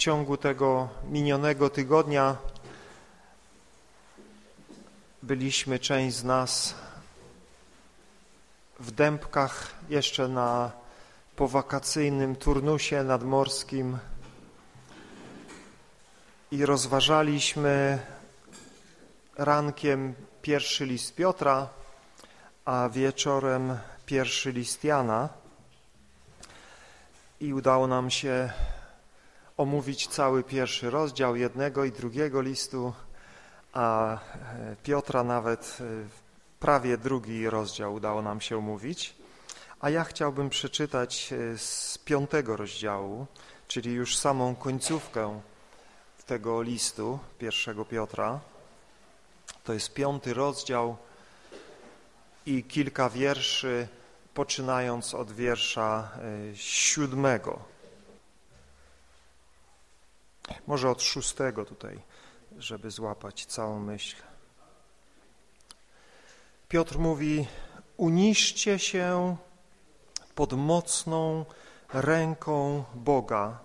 ciągu tego minionego tygodnia byliśmy, część z nas, w Dębkach jeszcze na powakacyjnym turnusie nadmorskim i rozważaliśmy rankiem pierwszy list Piotra, a wieczorem pierwszy list Jana. I udało nam się omówić cały pierwszy rozdział jednego i drugiego listu, a e, Piotra nawet e, prawie drugi rozdział udało nam się omówić. A ja chciałbym przeczytać e, z piątego rozdziału, czyli już samą końcówkę tego listu pierwszego Piotra. To jest piąty rozdział i kilka wierszy, poczynając od wiersza siódmego. Może od szóstego tutaj, żeby złapać całą myśl. Piotr mówi, uniszcie się pod mocną ręką Boga,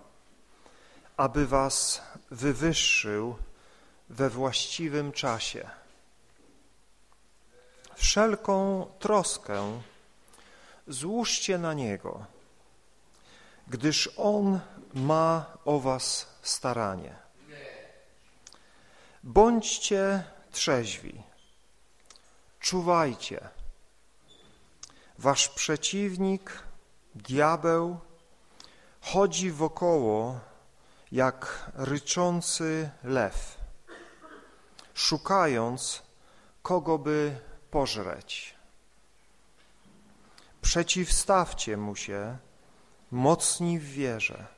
aby was wywyższył we właściwym czasie. Wszelką troskę złóżcie na Niego, gdyż On ma o was staranie. Bądźcie trzeźwi, czuwajcie. Wasz przeciwnik, diabeł, chodzi wokoło jak ryczący lew, szukając, kogo by pożreć. Przeciwstawcie mu się, mocni w wierze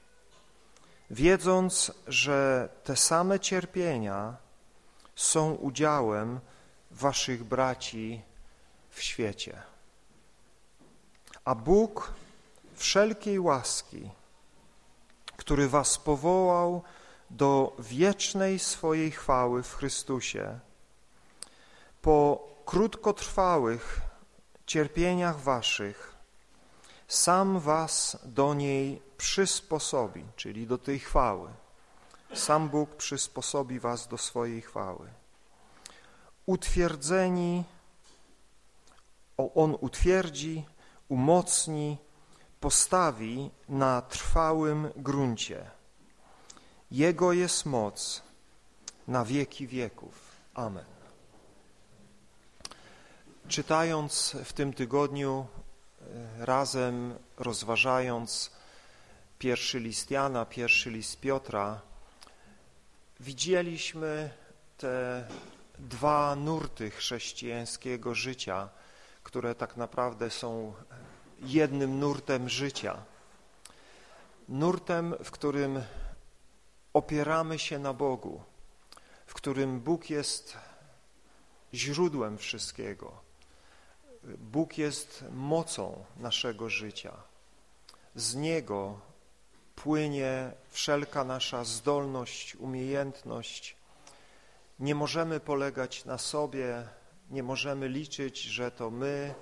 wiedząc, że te same cierpienia są udziałem waszych braci w świecie. A Bóg wszelkiej łaski, który was powołał do wiecznej swojej chwały w Chrystusie, po krótkotrwałych cierpieniach waszych, sam was do niej przysposobi, czyli do tej chwały. Sam Bóg przysposobi was do swojej chwały. Utwierdzeni, On utwierdzi, umocni, postawi na trwałym gruncie. Jego jest moc na wieki wieków. Amen. Czytając w tym tygodniu, razem rozważając pierwszy list Jana, pierwszy list Piotra, widzieliśmy te dwa nurty chrześcijańskiego życia, które tak naprawdę są jednym nurtem życia. Nurtem, w którym opieramy się na Bogu, w którym Bóg jest źródłem wszystkiego. Bóg jest mocą naszego życia. Z Niego płynie wszelka nasza zdolność, umiejętność. Nie możemy polegać na sobie, nie możemy liczyć, że to my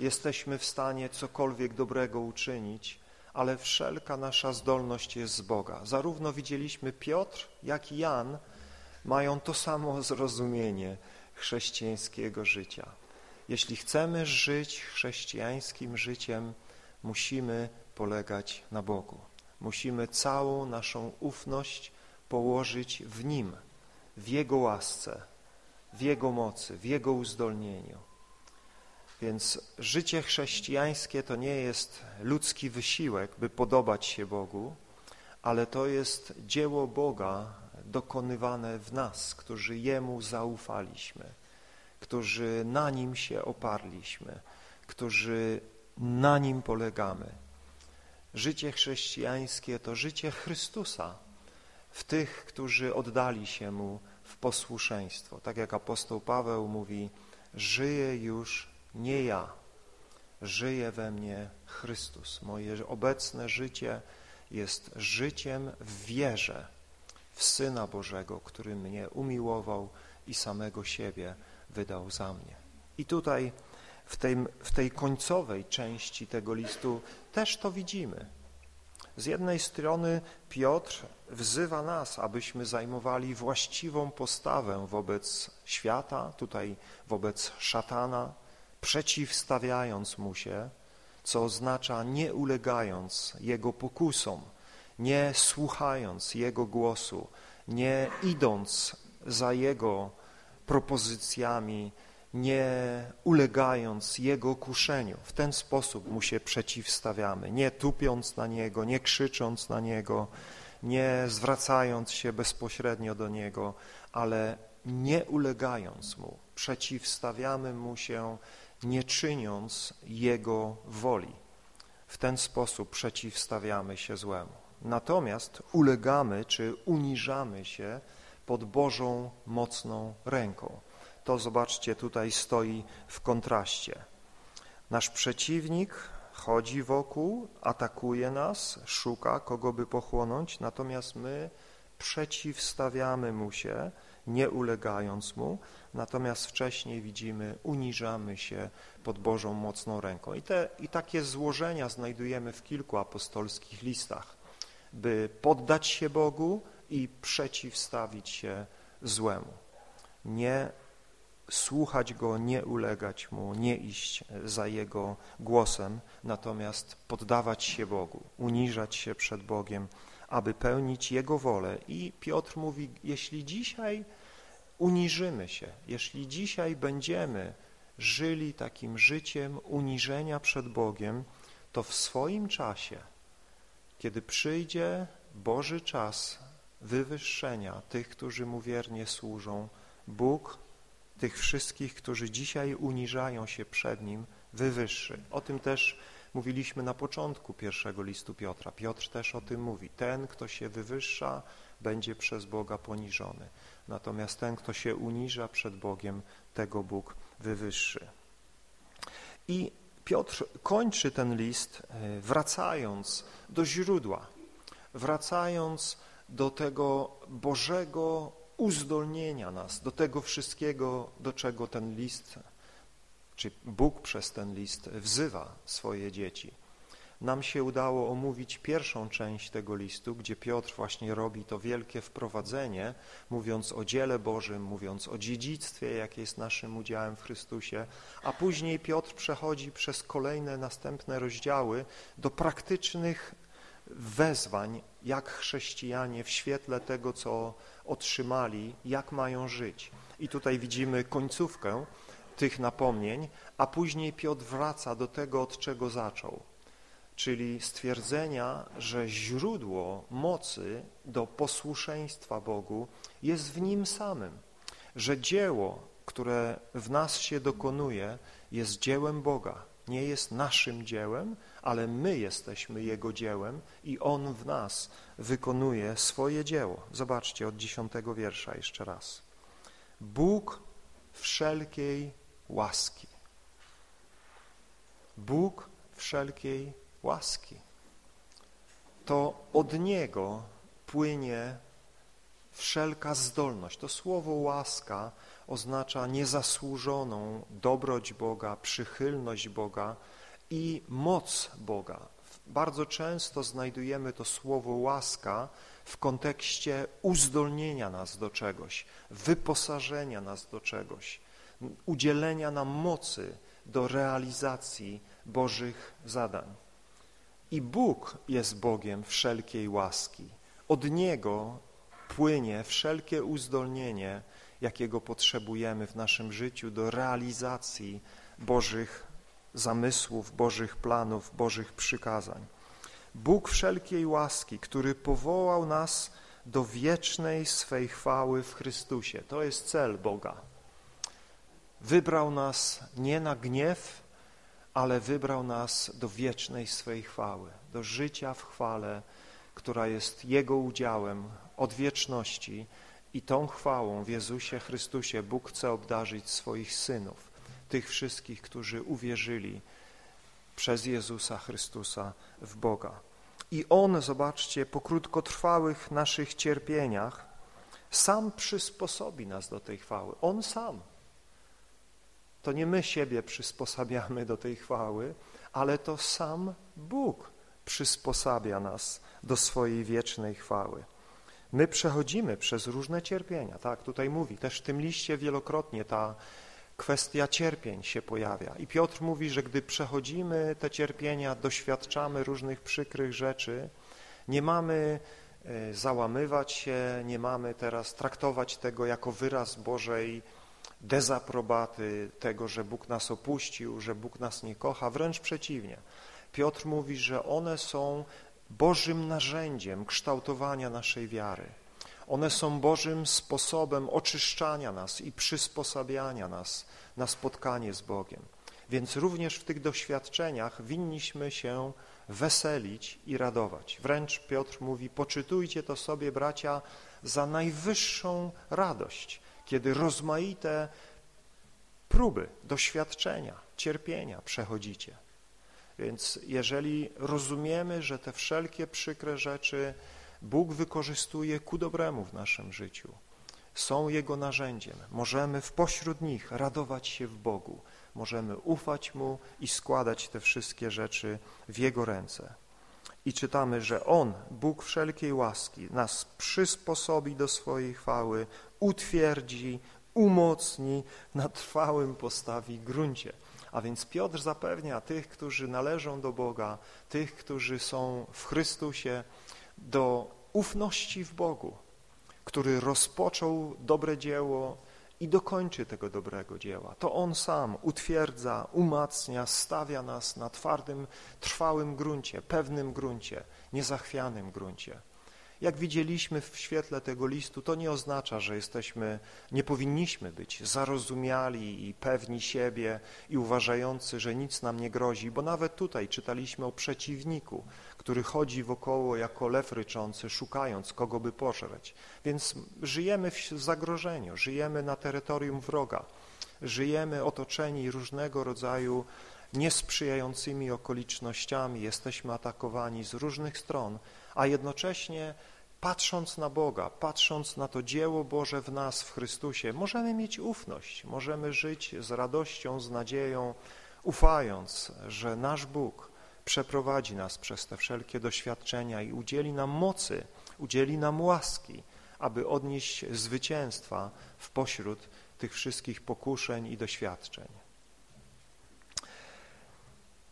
jesteśmy w stanie cokolwiek dobrego uczynić, ale wszelka nasza zdolność jest z Boga. Zarówno widzieliśmy Piotr, jak i Jan mają to samo zrozumienie chrześcijańskiego życia. Jeśli chcemy żyć chrześcijańskim życiem, musimy polegać na Bogu. Musimy całą naszą ufność położyć w Nim, w Jego łasce, w Jego mocy, w Jego uzdolnieniu. Więc życie chrześcijańskie to nie jest ludzki wysiłek, by podobać się Bogu, ale to jest dzieło Boga dokonywane w nas, którzy Jemu zaufaliśmy, którzy na Nim się oparliśmy, którzy na Nim polegamy. Życie chrześcijańskie to życie Chrystusa w tych, którzy oddali się Mu w posłuszeństwo. Tak jak apostoł Paweł mówi, żyje już nie ja, żyje we mnie Chrystus. Moje obecne życie jest życiem w wierze w Syna Bożego, który mnie umiłował i samego siebie wydał za mnie. I tutaj w tej, w tej końcowej części tego listu też to widzimy. Z jednej strony Piotr wzywa nas, abyśmy zajmowali właściwą postawę wobec świata, tutaj wobec szatana, przeciwstawiając mu się, co oznacza nie ulegając jego pokusom, nie słuchając jego głosu, nie idąc za jego propozycjami, nie ulegając Jego kuszeniu. W ten sposób Mu się przeciwstawiamy, nie tupiąc na Niego, nie krzycząc na Niego, nie zwracając się bezpośrednio do Niego, ale nie ulegając Mu. Przeciwstawiamy Mu się, nie czyniąc Jego woli. W ten sposób przeciwstawiamy się złemu. Natomiast ulegamy czy uniżamy się pod Bożą mocną ręką to zobaczcie tutaj stoi w kontraście. Nasz przeciwnik chodzi wokół, atakuje nas, szuka kogo by pochłonąć, natomiast my przeciwstawiamy mu się, nie ulegając mu, natomiast wcześniej widzimy, uniżamy się pod Bożą mocną ręką. I, te, I takie złożenia znajdujemy w kilku apostolskich listach, by poddać się Bogu i przeciwstawić się złemu. Nie słuchać Go, nie ulegać Mu, nie iść za Jego głosem, natomiast poddawać się Bogu, uniżać się przed Bogiem, aby pełnić Jego wolę. I Piotr mówi, jeśli dzisiaj uniżymy się, jeśli dzisiaj będziemy żyli takim życiem uniżenia przed Bogiem, to w swoim czasie, kiedy przyjdzie Boży czas wywyższenia tych, którzy Mu wiernie służą, Bóg tych wszystkich, którzy dzisiaj uniżają się przed Nim, wywyższy. O tym też mówiliśmy na początku pierwszego listu Piotra. Piotr też o tym mówi. Ten, kto się wywyższa, będzie przez Boga poniżony. Natomiast ten, kto się uniża przed Bogiem, tego Bóg wywyższy. I Piotr kończy ten list e, wracając do źródła, wracając do tego Bożego uzdolnienia nas do tego wszystkiego, do czego ten list, czy Bóg przez ten list wzywa swoje dzieci. Nam się udało omówić pierwszą część tego listu, gdzie Piotr właśnie robi to wielkie wprowadzenie, mówiąc o dziele Bożym, mówiąc o dziedzictwie, jakie jest naszym udziałem w Chrystusie, a później Piotr przechodzi przez kolejne następne rozdziały do praktycznych wezwań, jak chrześcijanie w świetle tego, co otrzymali, jak mają żyć. I tutaj widzimy końcówkę tych napomnień, a później Piotr wraca do tego, od czego zaczął, czyli stwierdzenia, że źródło mocy do posłuszeństwa Bogu jest w Nim samym, że dzieło, które w nas się dokonuje, jest dziełem Boga, nie jest naszym dziełem, ale my jesteśmy Jego dziełem i On w nas wykonuje swoje dzieło. Zobaczcie od dziesiątego wiersza jeszcze raz. Bóg wszelkiej łaski. Bóg wszelkiej łaski. To od Niego płynie wszelka zdolność. To słowo łaska oznacza niezasłużoną dobroć Boga, przychylność Boga i moc Boga. Bardzo często znajdujemy to słowo łaska w kontekście uzdolnienia nas do czegoś, wyposażenia nas do czegoś, udzielenia nam mocy do realizacji Bożych zadań. I Bóg jest Bogiem wszelkiej łaski. Od Niego płynie wszelkie uzdolnienie, jakiego potrzebujemy w naszym życiu do realizacji Bożych zamysłów, Bożych planów, Bożych przykazań. Bóg wszelkiej łaski, który powołał nas do wiecznej swej chwały w Chrystusie. To jest cel Boga. Wybrał nas nie na gniew, ale wybrał nas do wiecznej swej chwały, do życia w chwale, która jest Jego udziałem od wieczności i tą chwałą w Jezusie Chrystusie Bóg chce obdarzyć swoich synów tych wszystkich, którzy uwierzyli przez Jezusa Chrystusa w Boga. I On, zobaczcie, po krótkotrwałych naszych cierpieniach sam przysposobi nas do tej chwały. On sam. To nie my siebie przysposabiamy do tej chwały, ale to sam Bóg przysposabia nas do swojej wiecznej chwały. My przechodzimy przez różne cierpienia, tak, tutaj mówi, też w tym liście wielokrotnie ta kwestia cierpień się pojawia. I Piotr mówi, że gdy przechodzimy te cierpienia, doświadczamy różnych przykrych rzeczy, nie mamy e, załamywać się, nie mamy teraz traktować tego jako wyraz Bożej dezaprobaty, tego, że Bóg nas opuścił, że Bóg nas nie kocha, wręcz przeciwnie. Piotr mówi, że one są Bożym narzędziem kształtowania naszej wiary. One są Bożym sposobem oczyszczania nas i przysposabiania nas na spotkanie z Bogiem. Więc również w tych doświadczeniach winniśmy się weselić i radować. Wręcz Piotr mówi, poczytujcie to sobie, bracia, za najwyższą radość, kiedy rozmaite próby, doświadczenia, cierpienia przechodzicie. Więc jeżeli rozumiemy, że te wszelkie przykre rzeczy Bóg wykorzystuje ku dobremu w naszym życiu, są Jego narzędziem, możemy w pośród nich radować się w Bogu, możemy ufać Mu i składać te wszystkie rzeczy w Jego ręce. I czytamy, że On, Bóg wszelkiej łaski, nas przysposobi do swojej chwały, utwierdzi, umocni, na trwałym postawi gruncie. A więc Piotr zapewnia tych, którzy należą do Boga, tych, którzy są w Chrystusie, do ufności w Bogu, który rozpoczął dobre dzieło i dokończy tego dobrego dzieła. To On sam utwierdza, umacnia, stawia nas na twardym, trwałym gruncie, pewnym gruncie, niezachwianym gruncie. Jak widzieliśmy w świetle tego listu, to nie oznacza, że jesteśmy, nie powinniśmy być zarozumiali i pewni siebie i uważający, że nic nam nie grozi, bo nawet tutaj czytaliśmy o przeciwniku, który chodzi wokoło jako lew ryczący, szukając kogo by pożreć. Więc żyjemy w zagrożeniu, żyjemy na terytorium wroga, żyjemy otoczeni różnego rodzaju niesprzyjającymi okolicznościami, jesteśmy atakowani z różnych stron, a jednocześnie patrząc na Boga, patrząc na to dzieło Boże w nas, w Chrystusie, możemy mieć ufność, możemy żyć z radością, z nadzieją, ufając, że nasz Bóg przeprowadzi nas przez te wszelkie doświadczenia i udzieli nam mocy, udzieli nam łaski, aby odnieść zwycięstwa w pośród tych wszystkich pokuszeń i doświadczeń.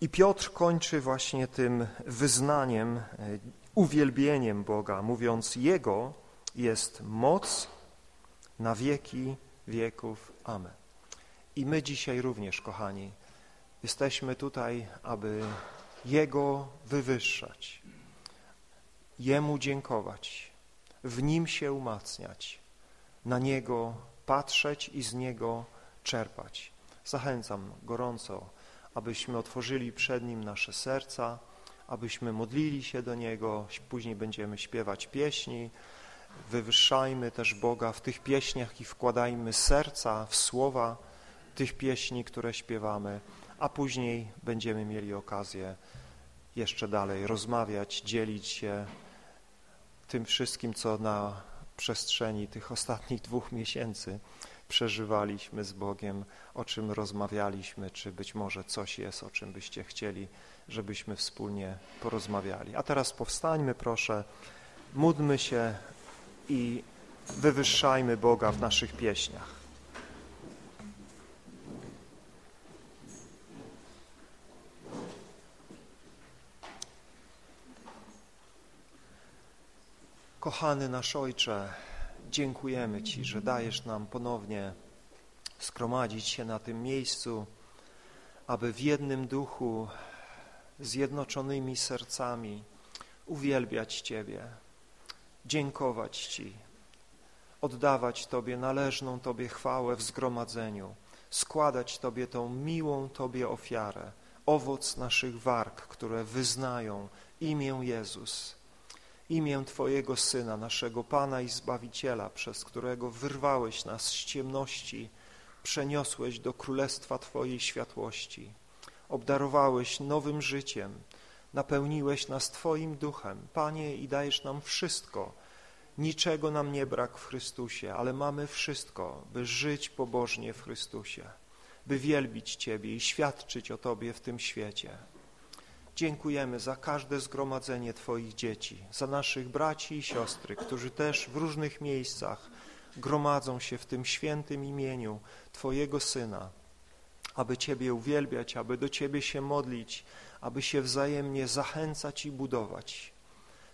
I Piotr kończy właśnie tym wyznaniem uwielbieniem Boga, mówiąc Jego jest moc na wieki wieków. Amen. I my dzisiaj również, kochani, jesteśmy tutaj, aby Jego wywyższać, Jemu dziękować, w Nim się umacniać, na Niego patrzeć i z Niego czerpać. Zachęcam gorąco, abyśmy otworzyli przed Nim nasze serca, abyśmy modlili się do Niego, później będziemy śpiewać pieśni, wywyższajmy też Boga w tych pieśniach i wkładajmy serca w słowa tych pieśni, które śpiewamy, a później będziemy mieli okazję jeszcze dalej rozmawiać, dzielić się tym wszystkim, co na przestrzeni tych ostatnich dwóch miesięcy przeżywaliśmy z Bogiem, o czym rozmawialiśmy, czy być może coś jest, o czym byście chcieli żebyśmy wspólnie porozmawiali. A teraz powstańmy, proszę, módlmy się i wywyższajmy Boga w naszych pieśniach. Kochany nasz Ojcze, dziękujemy Ci, że dajesz nam ponownie skromadzić się na tym miejscu, aby w jednym duchu zjednoczonymi sercami uwielbiać Ciebie, dziękować Ci, oddawać Tobie należną Tobie chwałę w zgromadzeniu, składać Tobie tą miłą Tobie ofiarę, owoc naszych warg, które wyznają imię Jezus, imię Twojego Syna, naszego Pana i Zbawiciela, przez którego wyrwałeś nas z ciemności, przeniosłeś do królestwa Twojej światłości obdarowałeś nowym życiem, napełniłeś nas Twoim duchem, Panie, i dajesz nam wszystko. Niczego nam nie brak w Chrystusie, ale mamy wszystko, by żyć pobożnie w Chrystusie, by wielbić Ciebie i świadczyć o Tobie w tym świecie. Dziękujemy za każde zgromadzenie Twoich dzieci, za naszych braci i siostry, którzy też w różnych miejscach gromadzą się w tym świętym imieniu Twojego Syna, aby Ciebie uwielbiać, aby do Ciebie się modlić, aby się wzajemnie zachęcać i budować.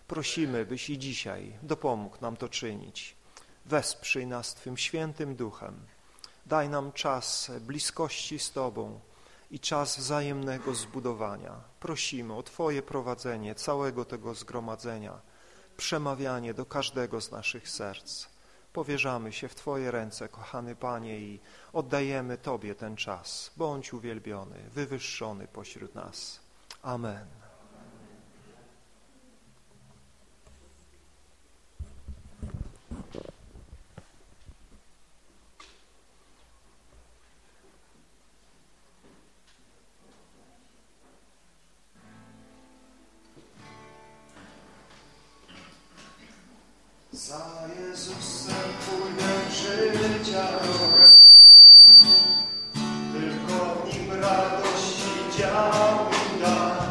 Prosimy, byś i dzisiaj dopomógł nam to czynić. Wesprzyj nas Twym świętym duchem. Daj nam czas bliskości z Tobą, i czas wzajemnego zbudowania. Prosimy o Twoje prowadzenie całego tego zgromadzenia, przemawianie do każdego z naszych serc. Powierzamy się w Twoje ręce, kochany Panie, i oddajemy Tobie ten czas. Bądź uwielbiony, wywyższony pośród nas. Amen. Za Jezusem płynie życia tylko w nim radości dział mi.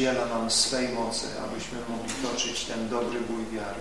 udziela nam swej mocy, abyśmy mogli toczyć ten dobry bój wiary.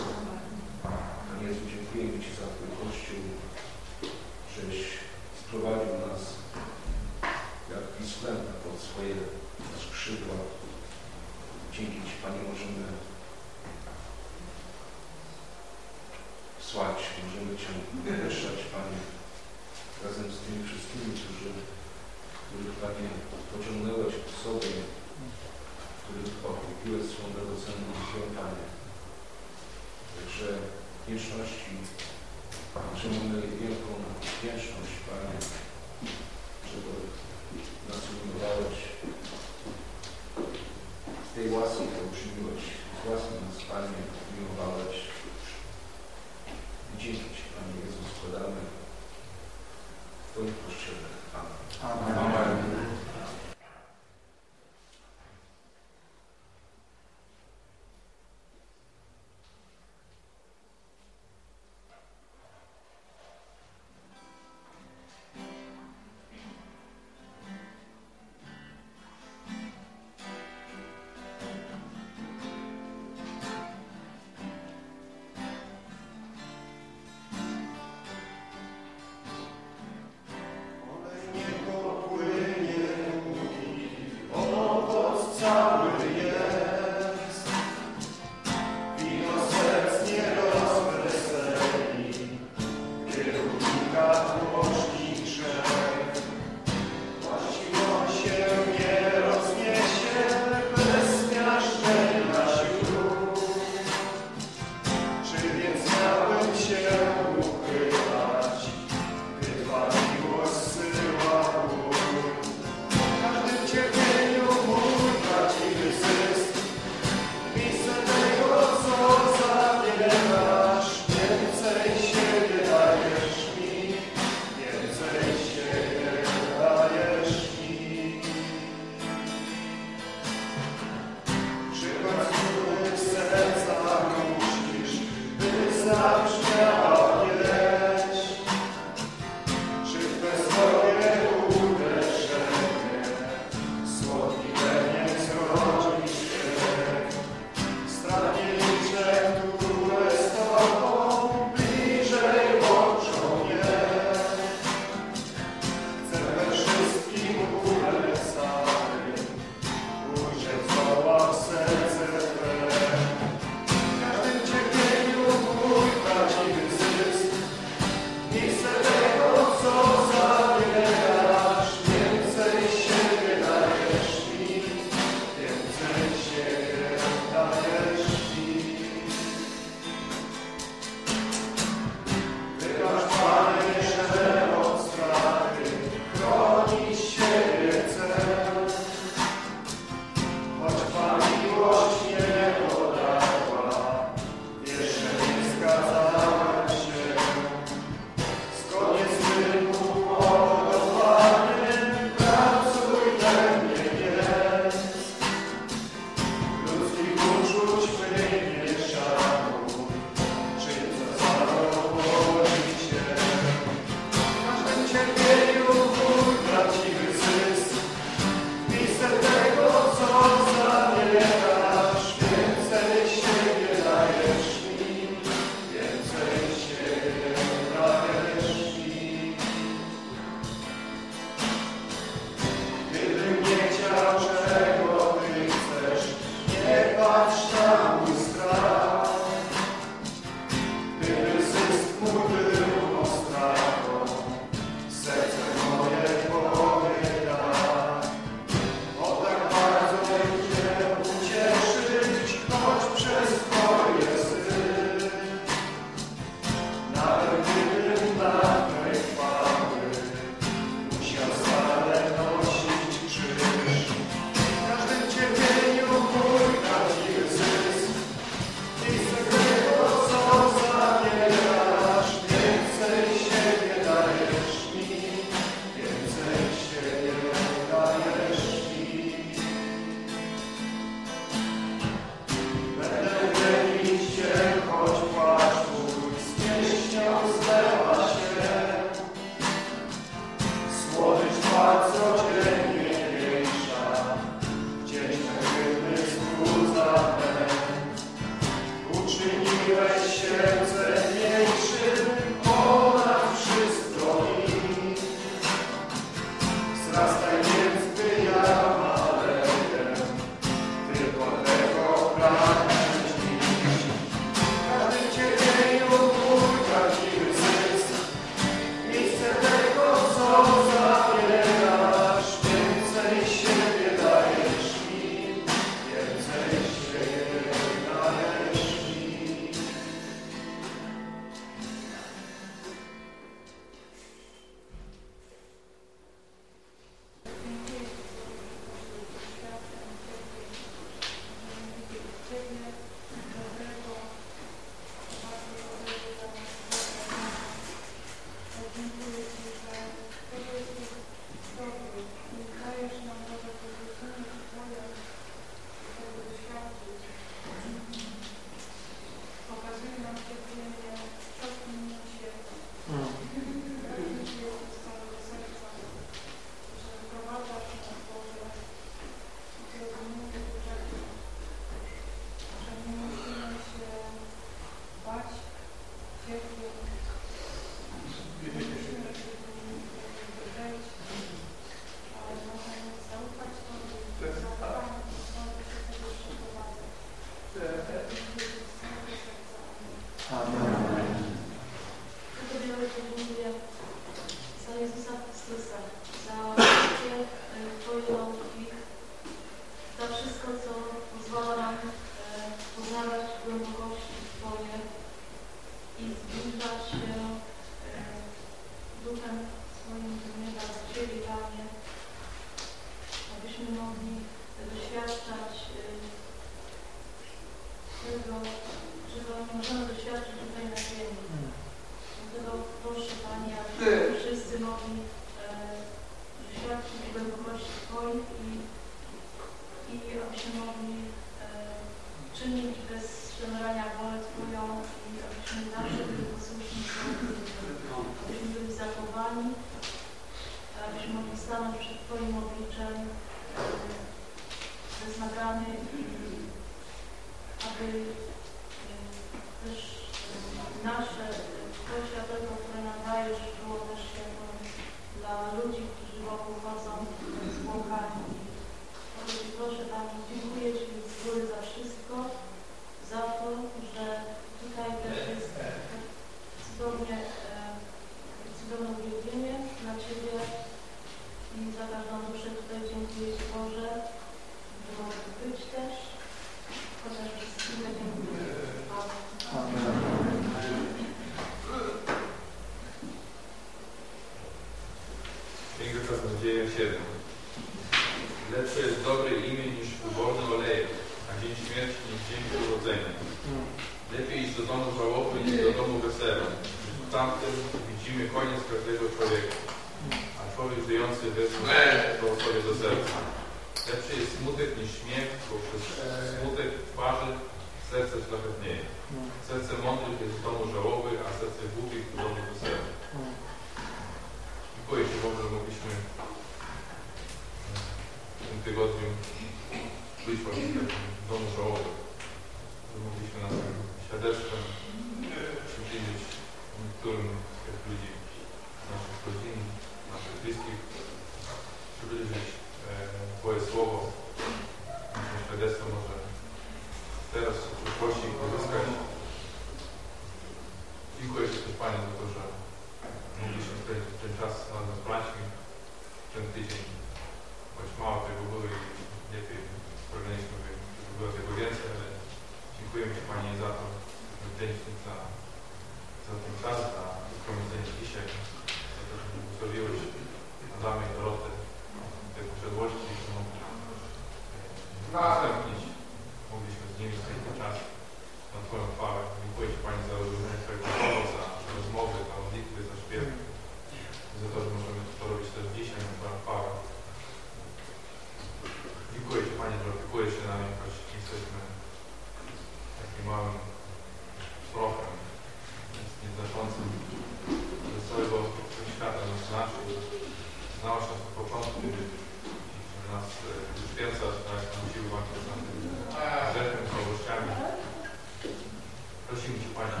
prosimy Cię, Panie,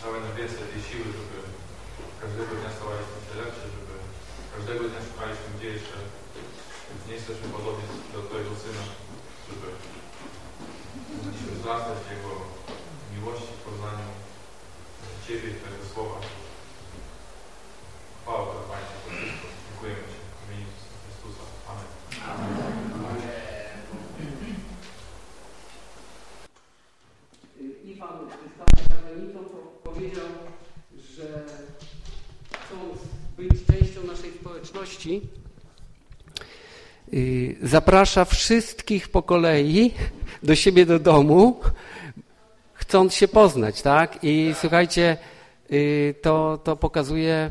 całe niebieskie tej siły, żeby każdego dnia stawaliśmy się lepsze, żeby każdego dnia szukaliśmy, gdzie jeszcze nie jesteśmy podobni do Twojego Syna, żeby się wzrastać Jego miłości, poznaniu Ciebie i Twojego Słowa. Y, zaprasza wszystkich po kolei do siebie do domu, chcąc się poznać, tak? I słuchajcie, y, to, to pokazuje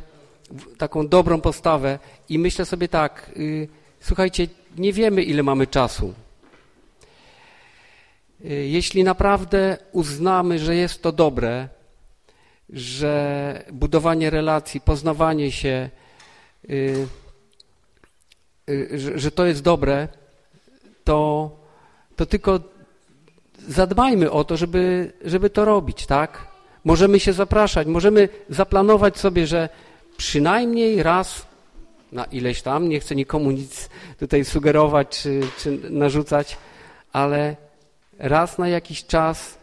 taką dobrą postawę i myślę sobie tak, y, słuchajcie, nie wiemy ile mamy czasu. Jeśli naprawdę uznamy, że jest to dobre, że budowanie relacji, poznawanie się, Y, y, że, że to jest dobre, to, to tylko zadbajmy o to, żeby, żeby to robić, tak? Możemy się zapraszać, możemy zaplanować sobie, że przynajmniej raz na ileś tam, nie chcę nikomu nic tutaj sugerować czy, czy narzucać, ale raz na jakiś czas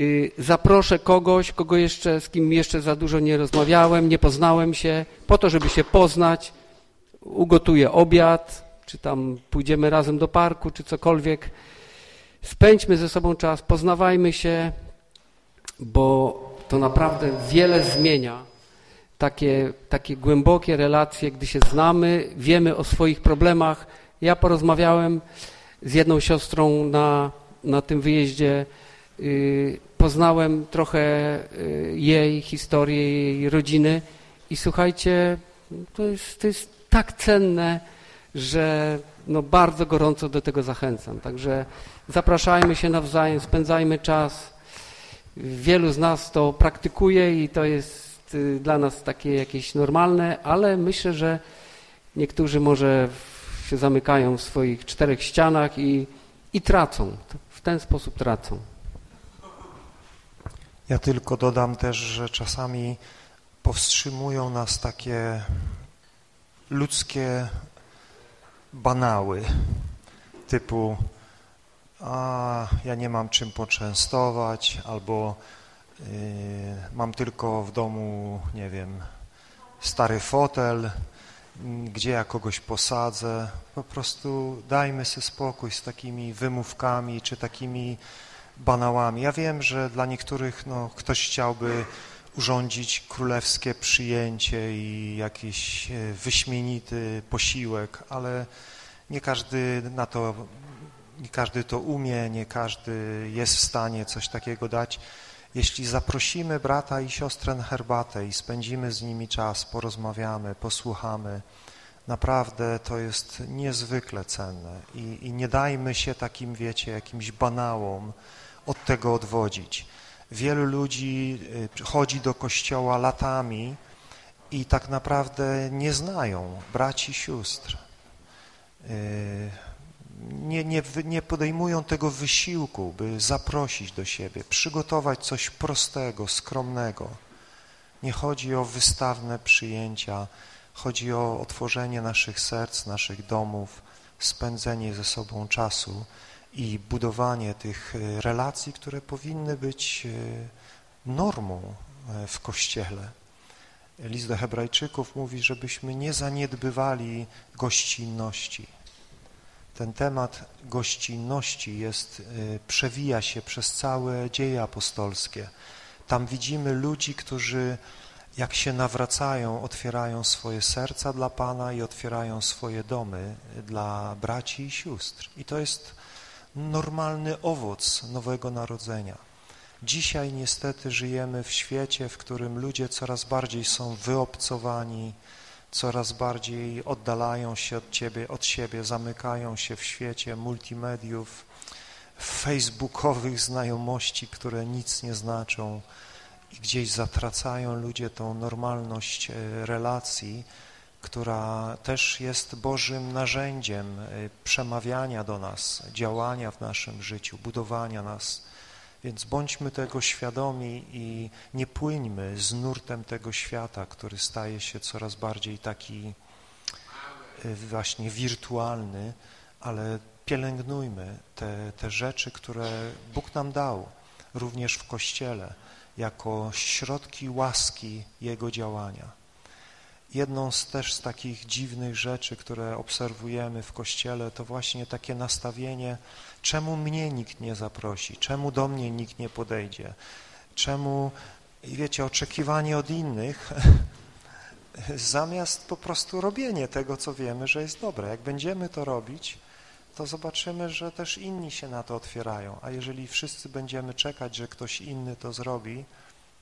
Y, zaproszę kogoś, kogo jeszcze, z kim jeszcze za dużo nie rozmawiałem, nie poznałem się, po to, żeby się poznać, ugotuję obiad, czy tam pójdziemy razem do parku, czy cokolwiek. Spędźmy ze sobą czas, poznawajmy się, bo to naprawdę wiele zmienia. Takie, takie głębokie relacje, gdy się znamy, wiemy o swoich problemach. Ja porozmawiałem z jedną siostrą na, na tym wyjeździe poznałem trochę yy, jej historię, jej rodziny i słuchajcie, to jest, to jest tak cenne, że no bardzo gorąco do tego zachęcam. Także zapraszajmy się nawzajem, spędzajmy czas. Wielu z nas to praktykuje i to jest y, dla nas takie jakieś normalne, ale myślę, że niektórzy może się zamykają w swoich czterech ścianach i, i tracą. W ten sposób tracą. Ja tylko dodam też, że czasami powstrzymują nas takie ludzkie banały typu a ja nie mam czym poczęstować albo y, mam tylko w domu, nie wiem, stary fotel, gdzie ja kogoś posadzę. Po prostu dajmy sobie spokój z takimi wymówkami czy takimi banałami. Ja wiem, że dla niektórych no, ktoś chciałby urządzić królewskie przyjęcie i jakiś e, wyśmienity posiłek, ale nie każdy na to, nie każdy to umie, nie każdy jest w stanie coś takiego dać. Jeśli zaprosimy brata i siostrę na herbatę i spędzimy z nimi czas, porozmawiamy, posłuchamy, naprawdę to jest niezwykle cenne i, i nie dajmy się takim, wiecie, jakimś banałom od tego odwodzić. Wielu ludzi y, chodzi do kościoła latami i tak naprawdę nie znają braci, sióstr. Y, nie, nie, nie podejmują tego wysiłku, by zaprosić do siebie, przygotować coś prostego, skromnego. Nie chodzi o wystawne przyjęcia, chodzi o otworzenie naszych serc, naszych domów, spędzenie ze sobą czasu i budowanie tych e, relacji, które powinny być e, normą e, w Kościele. List do hebrajczyków mówi, żebyśmy nie zaniedbywali gościnności. Ten temat gościnności jest, przewija się przez całe dzieje apostolskie. Tam widzimy ludzi, którzy jak się nawracają, otwierają swoje serca dla Pana i otwierają swoje domy dla braci i sióstr. I to jest normalny owoc nowego narodzenia. Dzisiaj niestety żyjemy w świecie, w którym ludzie coraz bardziej są wyobcowani, coraz bardziej oddalają się od Ciebie, od siebie, zamykają się w świecie multimediów, facebookowych znajomości, które nic nie znaczą i gdzieś zatracają ludzie tą normalność e, relacji, która też jest Bożym narzędziem y, przemawiania do nas, działania w naszym życiu, budowania nas. Więc bądźmy tego świadomi i nie płyńmy z nurtem tego świata, który staje się coraz bardziej taki y, właśnie wirtualny, ale pielęgnujmy te, te rzeczy, które Bóg nam dał, również w Kościele, jako środki łaski Jego działania. Jedną z też z takich dziwnych rzeczy, które obserwujemy w Kościele, to właśnie takie nastawienie, czemu mnie nikt nie zaprosi, czemu do mnie nikt nie podejdzie, czemu, wiecie, oczekiwanie od innych, zamiast po prostu robienie tego, co wiemy, że jest dobre. Jak będziemy to robić, to zobaczymy, że też inni się na to otwierają, a jeżeli wszyscy będziemy czekać, że ktoś inny to zrobi,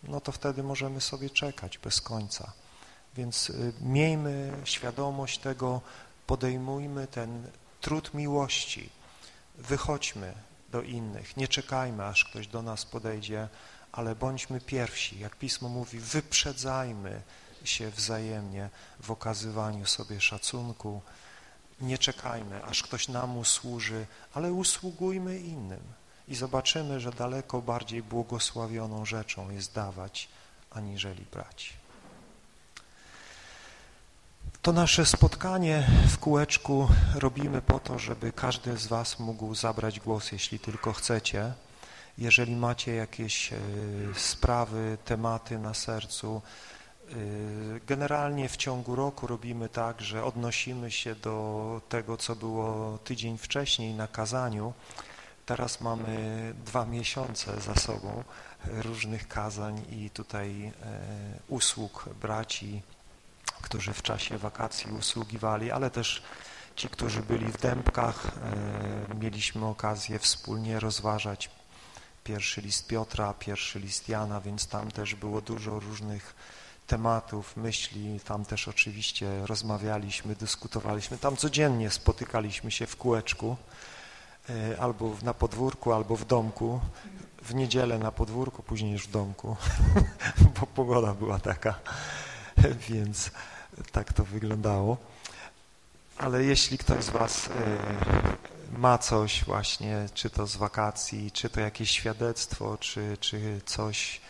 no to wtedy możemy sobie czekać bez końca. Więc y, miejmy świadomość tego, podejmujmy ten trud miłości, wychodźmy do innych, nie czekajmy, aż ktoś do nas podejdzie, ale bądźmy pierwsi. Jak Pismo mówi, wyprzedzajmy się wzajemnie w okazywaniu sobie szacunku. Nie czekajmy, aż ktoś nam usłuży, ale usługujmy innym i zobaczymy, że daleko bardziej błogosławioną rzeczą jest dawać, aniżeli brać. To nasze spotkanie w kółeczku robimy po to, żeby każdy z Was mógł zabrać głos, jeśli tylko chcecie. Jeżeli macie jakieś e, sprawy, tematy na sercu, Y, generalnie w ciągu roku robimy tak, że odnosimy się do tego, co było tydzień wcześniej na kazaniu. Teraz mamy dwa miesiące za sobą różnych kazań i tutaj e, usług braci, którzy w czasie wakacji usługiwali, ale też ci, którzy byli w Dębkach. E, mieliśmy okazję wspólnie rozważać pierwszy list Piotra, pierwszy list Jana, więc tam też było dużo różnych tematów, myśli, tam też oczywiście rozmawialiśmy, dyskutowaliśmy, tam codziennie spotykaliśmy się w kółeczku, e, albo na podwórku, albo w domku, w niedzielę na podwórku, później już w domku, bo pogoda była taka, więc tak to wyglądało. Ale jeśli ktoś z Was e, ma coś właśnie, czy to z wakacji, czy to jakieś świadectwo, czy, czy coś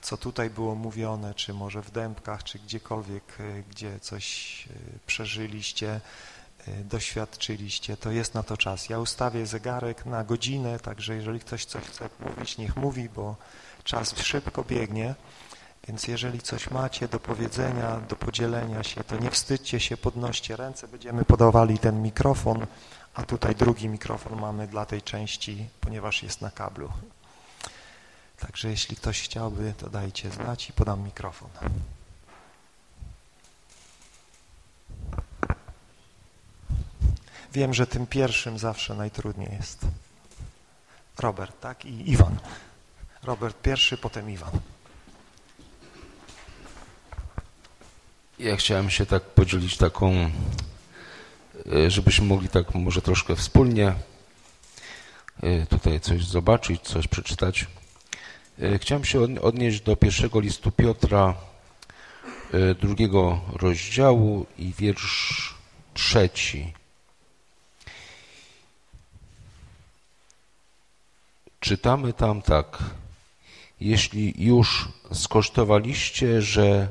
co tutaj było mówione, czy może w Dębkach, czy gdziekolwiek, e, gdzie coś e, przeżyliście, doświadczyliście, to jest na to czas. Ja ustawię zegarek na godzinę, także jeżeli ktoś coś chce mówić, niech mówi, bo czas szybko biegnie, więc jeżeli coś macie do powiedzenia, do podzielenia się, to nie wstydźcie się, podnoście ręce, będziemy podawali ten mikrofon, a tutaj drugi mikrofon mamy dla tej części, ponieważ jest na kablu. Także jeśli ktoś chciałby, to dajcie znać i podam mikrofon. Wiem, że tym pierwszym zawsze najtrudniej jest. Robert, tak? I Iwan. Robert pierwszy, potem Iwan. Ja chciałem się tak podzielić taką, e, żebyśmy mogli tak może troszkę wspólnie e, tutaj coś zobaczyć, coś przeczytać. E, chciałem się odnieść do pierwszego listu Piotra, drugiego rozdziału i wiersz trzeci. Czytamy tam tak. Jeśli już skosztowaliście, że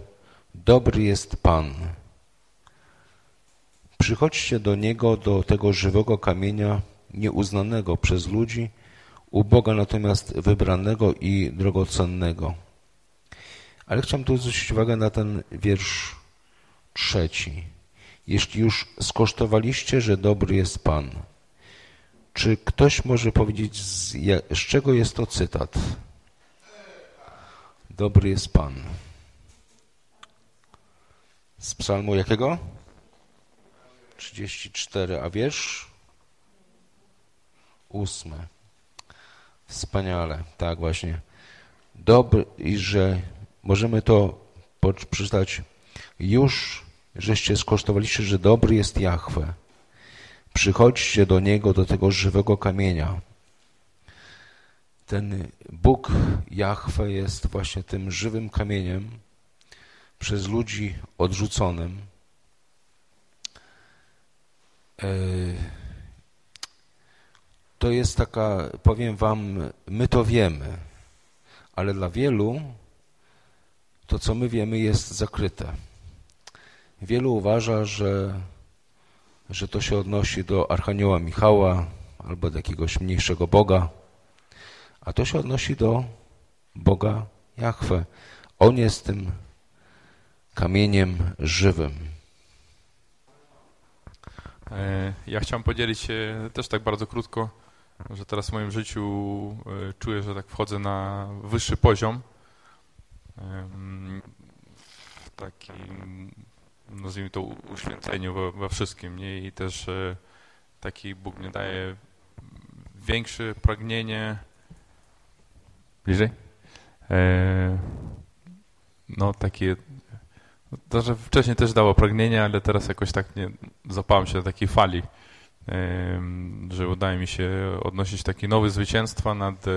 dobry jest Pan, przychodźcie do Niego, do tego żywego kamienia, nieuznanego przez ludzi, u Boga natomiast wybranego i drogocennego. Ale chciałem tu zwrócić uwagę na ten wiersz trzeci. Jeśli już skosztowaliście, że dobry jest Pan, czy ktoś może powiedzieć, z, z czego jest to cytat? Dobry jest Pan. Z psalmu jakiego? 34, a wiersz? Ósmy. Wspaniale, tak właśnie. Dobry i że możemy to przeczytać już, żeście skosztowaliście, że dobry jest Jahwe. Przychodźcie do Niego, do tego żywego kamienia. Ten Bóg Jahwe jest właśnie tym żywym kamieniem przez ludzi odrzuconym. Yy to jest taka, powiem wam, my to wiemy, ale dla wielu to, co my wiemy, jest zakryte. Wielu uważa, że, że to się odnosi do Archanioła Michała albo do jakiegoś mniejszego Boga, a to się odnosi do Boga Jahwe. On jest tym kamieniem żywym. E, ja chciałem podzielić się też tak bardzo krótko że teraz w moim życiu e, czuję, że tak wchodzę na wyższy poziom w takim, nazwijmy to, uświęceniu we, we wszystkim nie? i też e, taki Bóg mi daje większe pragnienie bliżej no takie to, że wcześniej też dało pragnienie, ale teraz jakoś tak nie zapałem się na takiej fali że udaje mi się odnosić takie nowe zwycięstwa nad, e,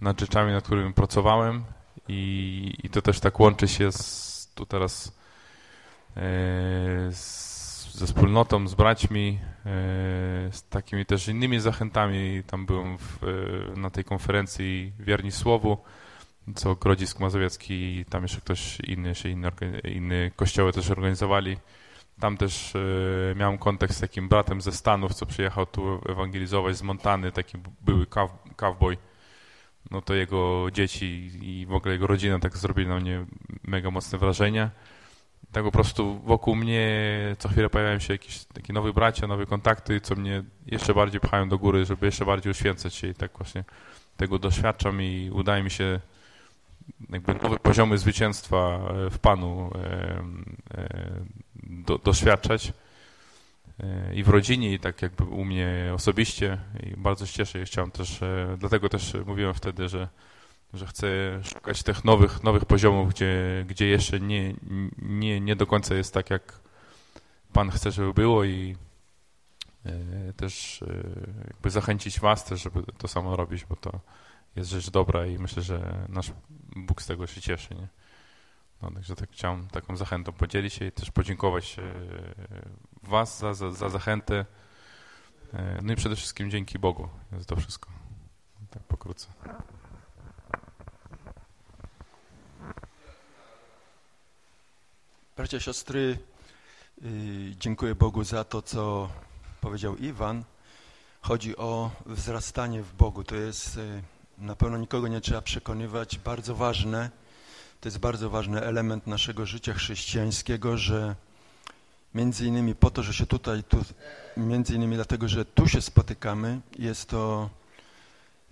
nad rzeczami, nad którymi pracowałem i, i to też tak łączy się z, tu teraz e, z, ze wspólnotą, z braćmi, e, z takimi też innymi zachętami. Tam byłem w, na tej konferencji Wierni Słowu, co Grodzisk Mazowiecki tam jeszcze ktoś inny, jeszcze inny, inny kościoły też organizowali. Tam też y, miałem kontakt z takim bratem ze Stanów, co przyjechał tu ewangelizować z Montany, taki były cowboy. no to jego dzieci i w ogóle jego rodzina tak zrobili na mnie mega mocne wrażenie. Tak po prostu wokół mnie co chwilę pojawiają się jakieś takie nowe bracia, nowe kontakty, co mnie jeszcze bardziej pchają do góry, żeby jeszcze bardziej uświęcać się i tak właśnie tego doświadczam i udaje mi się jakby nowe poziomy zwycięstwa e, w Panu e, e, do, doświadczać i w rodzinie, i tak jakby u mnie osobiście. I bardzo się cieszę chciałem też, dlatego też mówiłem wtedy, że, że chcę szukać tych nowych, nowych poziomów, gdzie, gdzie jeszcze nie, nie, nie do końca jest tak, jak Pan chce, żeby było i też jakby zachęcić Was też, żeby to samo robić, bo to jest rzecz dobra i myślę, że nasz Bóg z tego się cieszy. Nie? No, także tak chciałem taką zachętą podzielić się i też podziękować e, Was za, za, za zachętę. E, no i przede wszystkim dzięki Bogu za to wszystko. Tak pokrótce. Bracia, siostry, y, dziękuję Bogu za to, co powiedział Iwan. Chodzi o wzrastanie w Bogu. To jest y, na pewno nikogo nie trzeba przekonywać, bardzo ważne, to jest bardzo ważny element naszego życia chrześcijańskiego, że między innymi po to, że się tutaj, tu, między innymi dlatego, że tu się spotykamy, jest to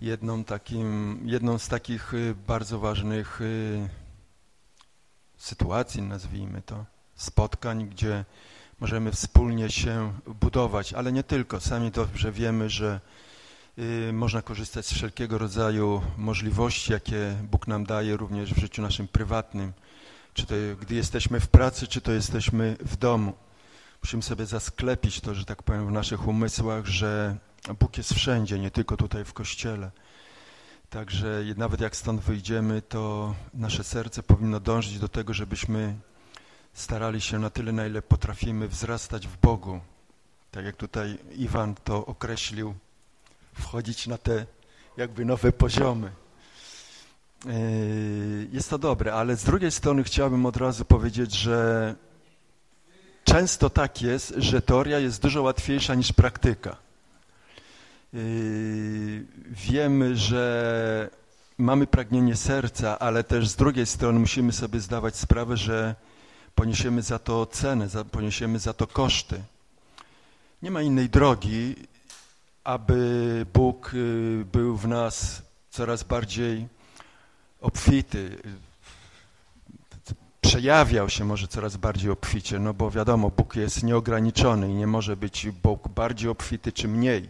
jedną, takim, jedną z takich y, bardzo ważnych y, sytuacji, nazwijmy to, spotkań, gdzie możemy wspólnie się budować, ale nie tylko. Sami dobrze wiemy, że można korzystać z wszelkiego rodzaju możliwości, jakie Bóg nam daje również w życiu naszym prywatnym, czy to gdy jesteśmy w pracy, czy to jesteśmy w domu. Musimy sobie zasklepić to, że tak powiem, w naszych umysłach, że Bóg jest wszędzie, nie tylko tutaj w Kościele. Także nawet jak stąd wyjdziemy, to nasze serce powinno dążyć do tego, żebyśmy starali się na tyle, na ile potrafimy wzrastać w Bogu. Tak jak tutaj Iwan to określił, wchodzić na te jakby nowe poziomy. E, jest to dobre, ale z drugiej strony chciałbym od razu powiedzieć, że często tak jest, że teoria jest dużo łatwiejsza niż praktyka. E, wiemy, że mamy pragnienie serca, ale też z drugiej strony musimy sobie zdawać sprawę, że poniesiemy za to cenę, poniesiemy za to koszty. Nie ma innej drogi aby Bóg y, był w nas coraz bardziej obfity, przejawiał się może coraz bardziej obficie, no bo wiadomo, Bóg jest nieograniczony i nie może być Bóg bardziej obfity czy mniej.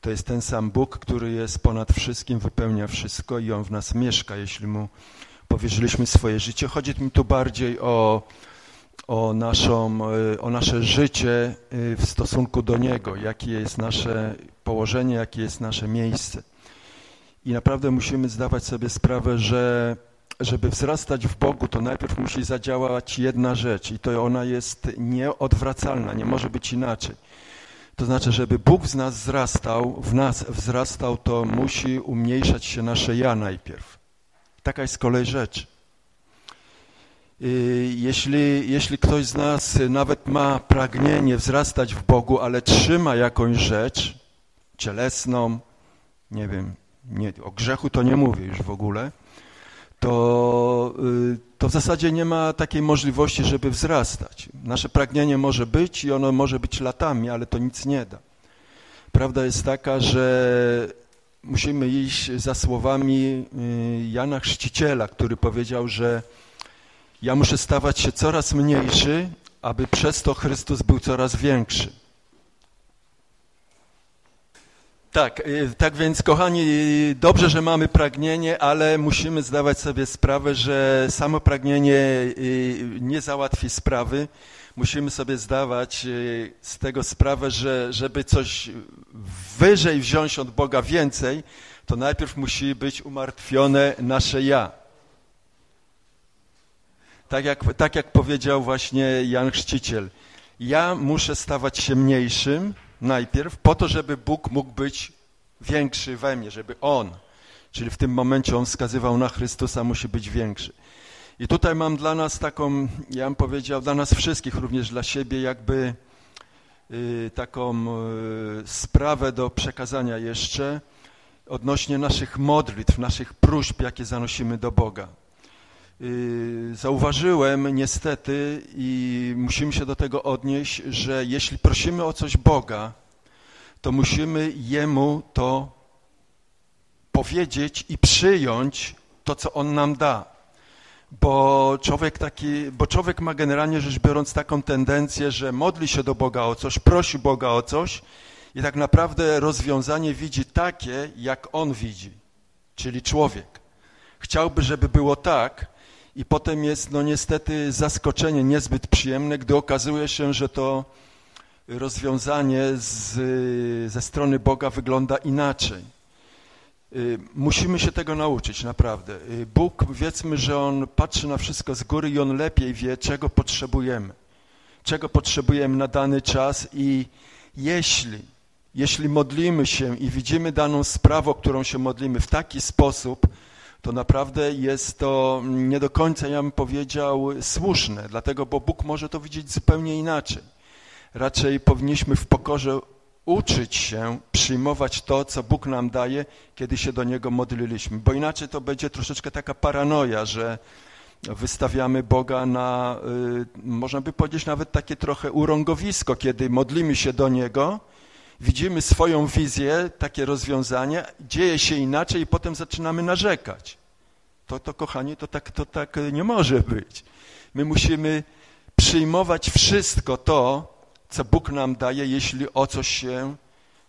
To jest ten sam Bóg, który jest ponad wszystkim, wypełnia wszystko i On w nas mieszka, jeśli Mu powierzyliśmy swoje życie. Chodzi mi tu bardziej o o, naszą, e, o nasze życie e, w stosunku do Niego, jakie jest nasze położenie, jakie jest nasze miejsce. I naprawdę musimy zdawać sobie sprawę, że żeby wzrastać w Bogu, to najpierw musi zadziałać jedna rzecz i to ona jest nieodwracalna, nie może być inaczej. To znaczy, żeby Bóg z nas wzrastał, w nas wzrastał, to musi umniejszać się nasze ja najpierw. Taka jest kolej rzeczy. Y, jeśli, jeśli ktoś z nas nawet ma pragnienie wzrastać w Bogu, ale trzyma jakąś rzecz cielesną, nie wiem, nie, o grzechu to nie mówię już w ogóle, to, y, to w zasadzie nie ma takiej możliwości, żeby wzrastać. Nasze pragnienie może być i ono może być latami, ale to nic nie da. Prawda jest taka, że musimy iść za słowami y, Jana Chrzciciela, który powiedział, że ja muszę stawać się coraz mniejszy, aby przez to Chrystus był coraz większy. Tak, y, tak więc kochani, dobrze, że mamy pragnienie, ale musimy zdawać sobie sprawę, że samo pragnienie y, nie załatwi sprawy. Musimy sobie zdawać y, z tego sprawę, że żeby coś wyżej wziąć od Boga więcej, to najpierw musi być umartwione nasze ja. Tak jak, tak jak powiedział właśnie Jan Chrzciciel. Ja muszę stawać się mniejszym najpierw po to, żeby Bóg mógł być większy we mnie, żeby On, czyli w tym momencie On wskazywał na Chrystusa, musi być większy. I tutaj mam dla nas taką, ja bym powiedział, dla nas wszystkich, również dla siebie, jakby y, taką y, sprawę do przekazania jeszcze. odnośnie naszych modlitw, naszych próśb, jakie zanosimy do Boga. Y, zauważyłem niestety i musimy się do tego odnieść, że jeśli prosimy o coś Boga, to musimy Jemu to powiedzieć i przyjąć to, co On nam da. Bo człowiek, taki, bo człowiek ma generalnie rzecz biorąc taką tendencję, że modli się do Boga o coś, prosi Boga o coś i tak naprawdę rozwiązanie widzi takie, jak On widzi, czyli człowiek. Chciałby, żeby było tak, i potem jest no niestety zaskoczenie niezbyt przyjemne, gdy okazuje się, że to rozwiązanie z, ze strony Boga wygląda inaczej. Y, musimy się tego nauczyć, naprawdę. Y, Bóg, wiedzmy, że On patrzy na wszystko z góry i On lepiej wie, czego potrzebujemy. Czego potrzebujemy na dany czas i jeśli, jeśli modlimy się i widzimy daną sprawę, o którą się modlimy w taki sposób, to naprawdę jest to nie do końca, ja bym powiedział, słuszne, dlatego, bo Bóg może to widzieć zupełnie inaczej. Raczej powinniśmy w pokorze uczyć się przyjmować to, co Bóg nam daje, kiedy się do Niego modliliśmy, bo inaczej to będzie troszeczkę taka paranoja, że wystawiamy Boga na, y, można by powiedzieć, nawet takie trochę urągowisko, kiedy modlimy się do Niego, widzimy swoją wizję, takie rozwiązanie, dzieje się inaczej i potem zaczynamy narzekać. To, to kochanie, to tak, to tak nie może być. My musimy przyjmować wszystko to, co Bóg nam daje, jeśli o coś się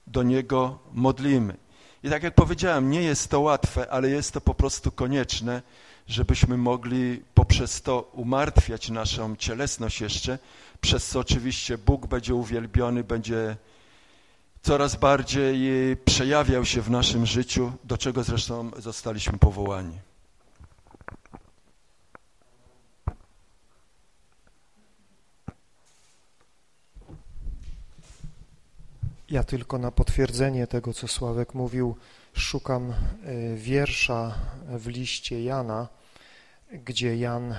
do Niego modlimy. I tak jak powiedziałem, nie jest to łatwe, ale jest to po prostu konieczne, żebyśmy mogli poprzez to umartwiać naszą cielesność jeszcze, przez co oczywiście Bóg będzie uwielbiony, będzie coraz bardziej przejawiał się w naszym życiu, do czego zresztą zostaliśmy powołani. Ja tylko na potwierdzenie tego, co Sławek mówił, szukam e, wiersza w liście Jana, gdzie Jan, e,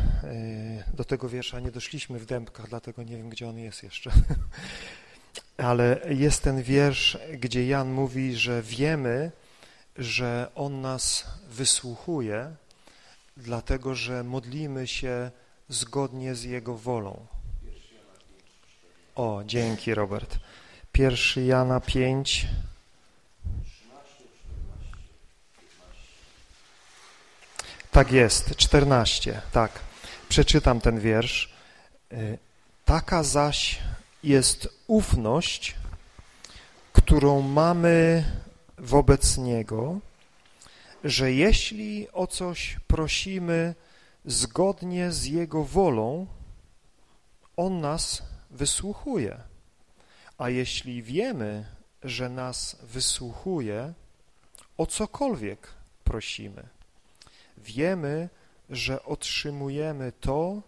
do tego wiersza nie doszliśmy w dębkach, dlatego nie wiem, gdzie on jest jeszcze, ale jest ten wiersz, gdzie Jan mówi, że wiemy, że On nas wysłuchuje, dlatego że modlimy się zgodnie z Jego wolą. O, dzięki Robert. 1 Jana 5. Tak jest, 14, tak. Przeczytam ten wiersz. Y, taka zaś jest ufność, którą mamy wobec Niego, że jeśli o coś prosimy zgodnie z Jego wolą, On nas wysłuchuje. A jeśli wiemy, że nas wysłuchuje, o cokolwiek prosimy, wiemy, że otrzymujemy to,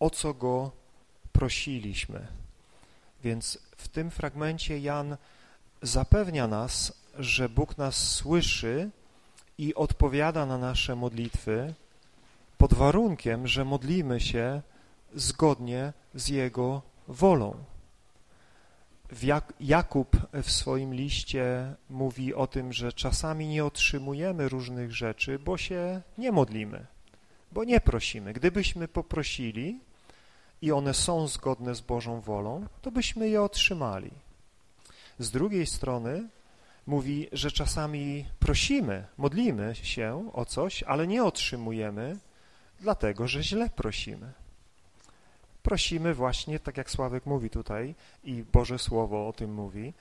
o co Go prosiliśmy. Więc w tym fragmencie Jan zapewnia nas, że Bóg nas słyszy i odpowiada na nasze modlitwy pod warunkiem, że modlimy się zgodnie z Jego wolą. Jakub w swoim liście mówi o tym, że czasami nie otrzymujemy różnych rzeczy, bo się nie modlimy, bo nie prosimy. Gdybyśmy poprosili i one są zgodne z Bożą wolą, to byśmy je otrzymali. Z drugiej strony mówi, że czasami prosimy, modlimy się o coś, ale nie otrzymujemy, dlatego że źle prosimy prosimy właśnie, tak jak Sławek mówi tutaj i Boże Słowo o tym mówi,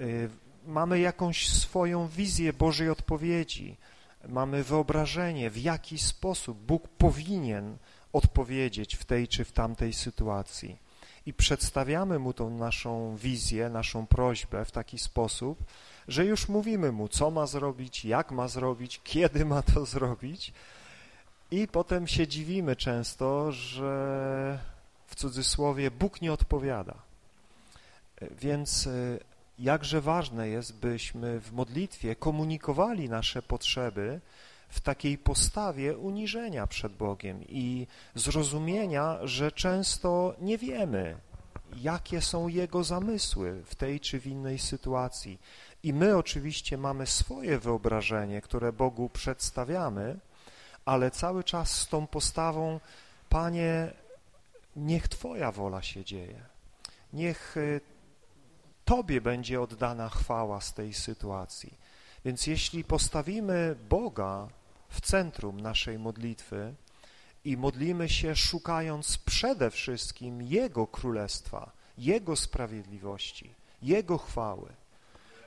y, mamy jakąś swoją wizję Bożej odpowiedzi, mamy wyobrażenie, w jaki sposób Bóg powinien odpowiedzieć w tej czy w tamtej sytuacji i przedstawiamy Mu tą naszą wizję, naszą prośbę w taki sposób, że już mówimy Mu, co ma zrobić, jak ma zrobić, kiedy ma to zrobić i potem się dziwimy często, że w cudzysłowie Bóg nie odpowiada. Więc e, jakże ważne jest, byśmy w modlitwie komunikowali nasze potrzeby w takiej postawie uniżenia przed Bogiem i zrozumienia, że często nie wiemy, jakie są Jego zamysły w tej czy w innej sytuacji I my oczywiście mamy swoje wyobrażenie, które Bogu przedstawiamy, ale cały czas z tą postawą, Panie, niech Twoja wola się dzieje. Niech y, Tobie będzie oddana chwała z tej sytuacji. Więc jeśli postawimy Boga w centrum naszej modlitwy i modlimy się szukając przede wszystkim Jego Królestwa, Jego sprawiedliwości, Jego chwały,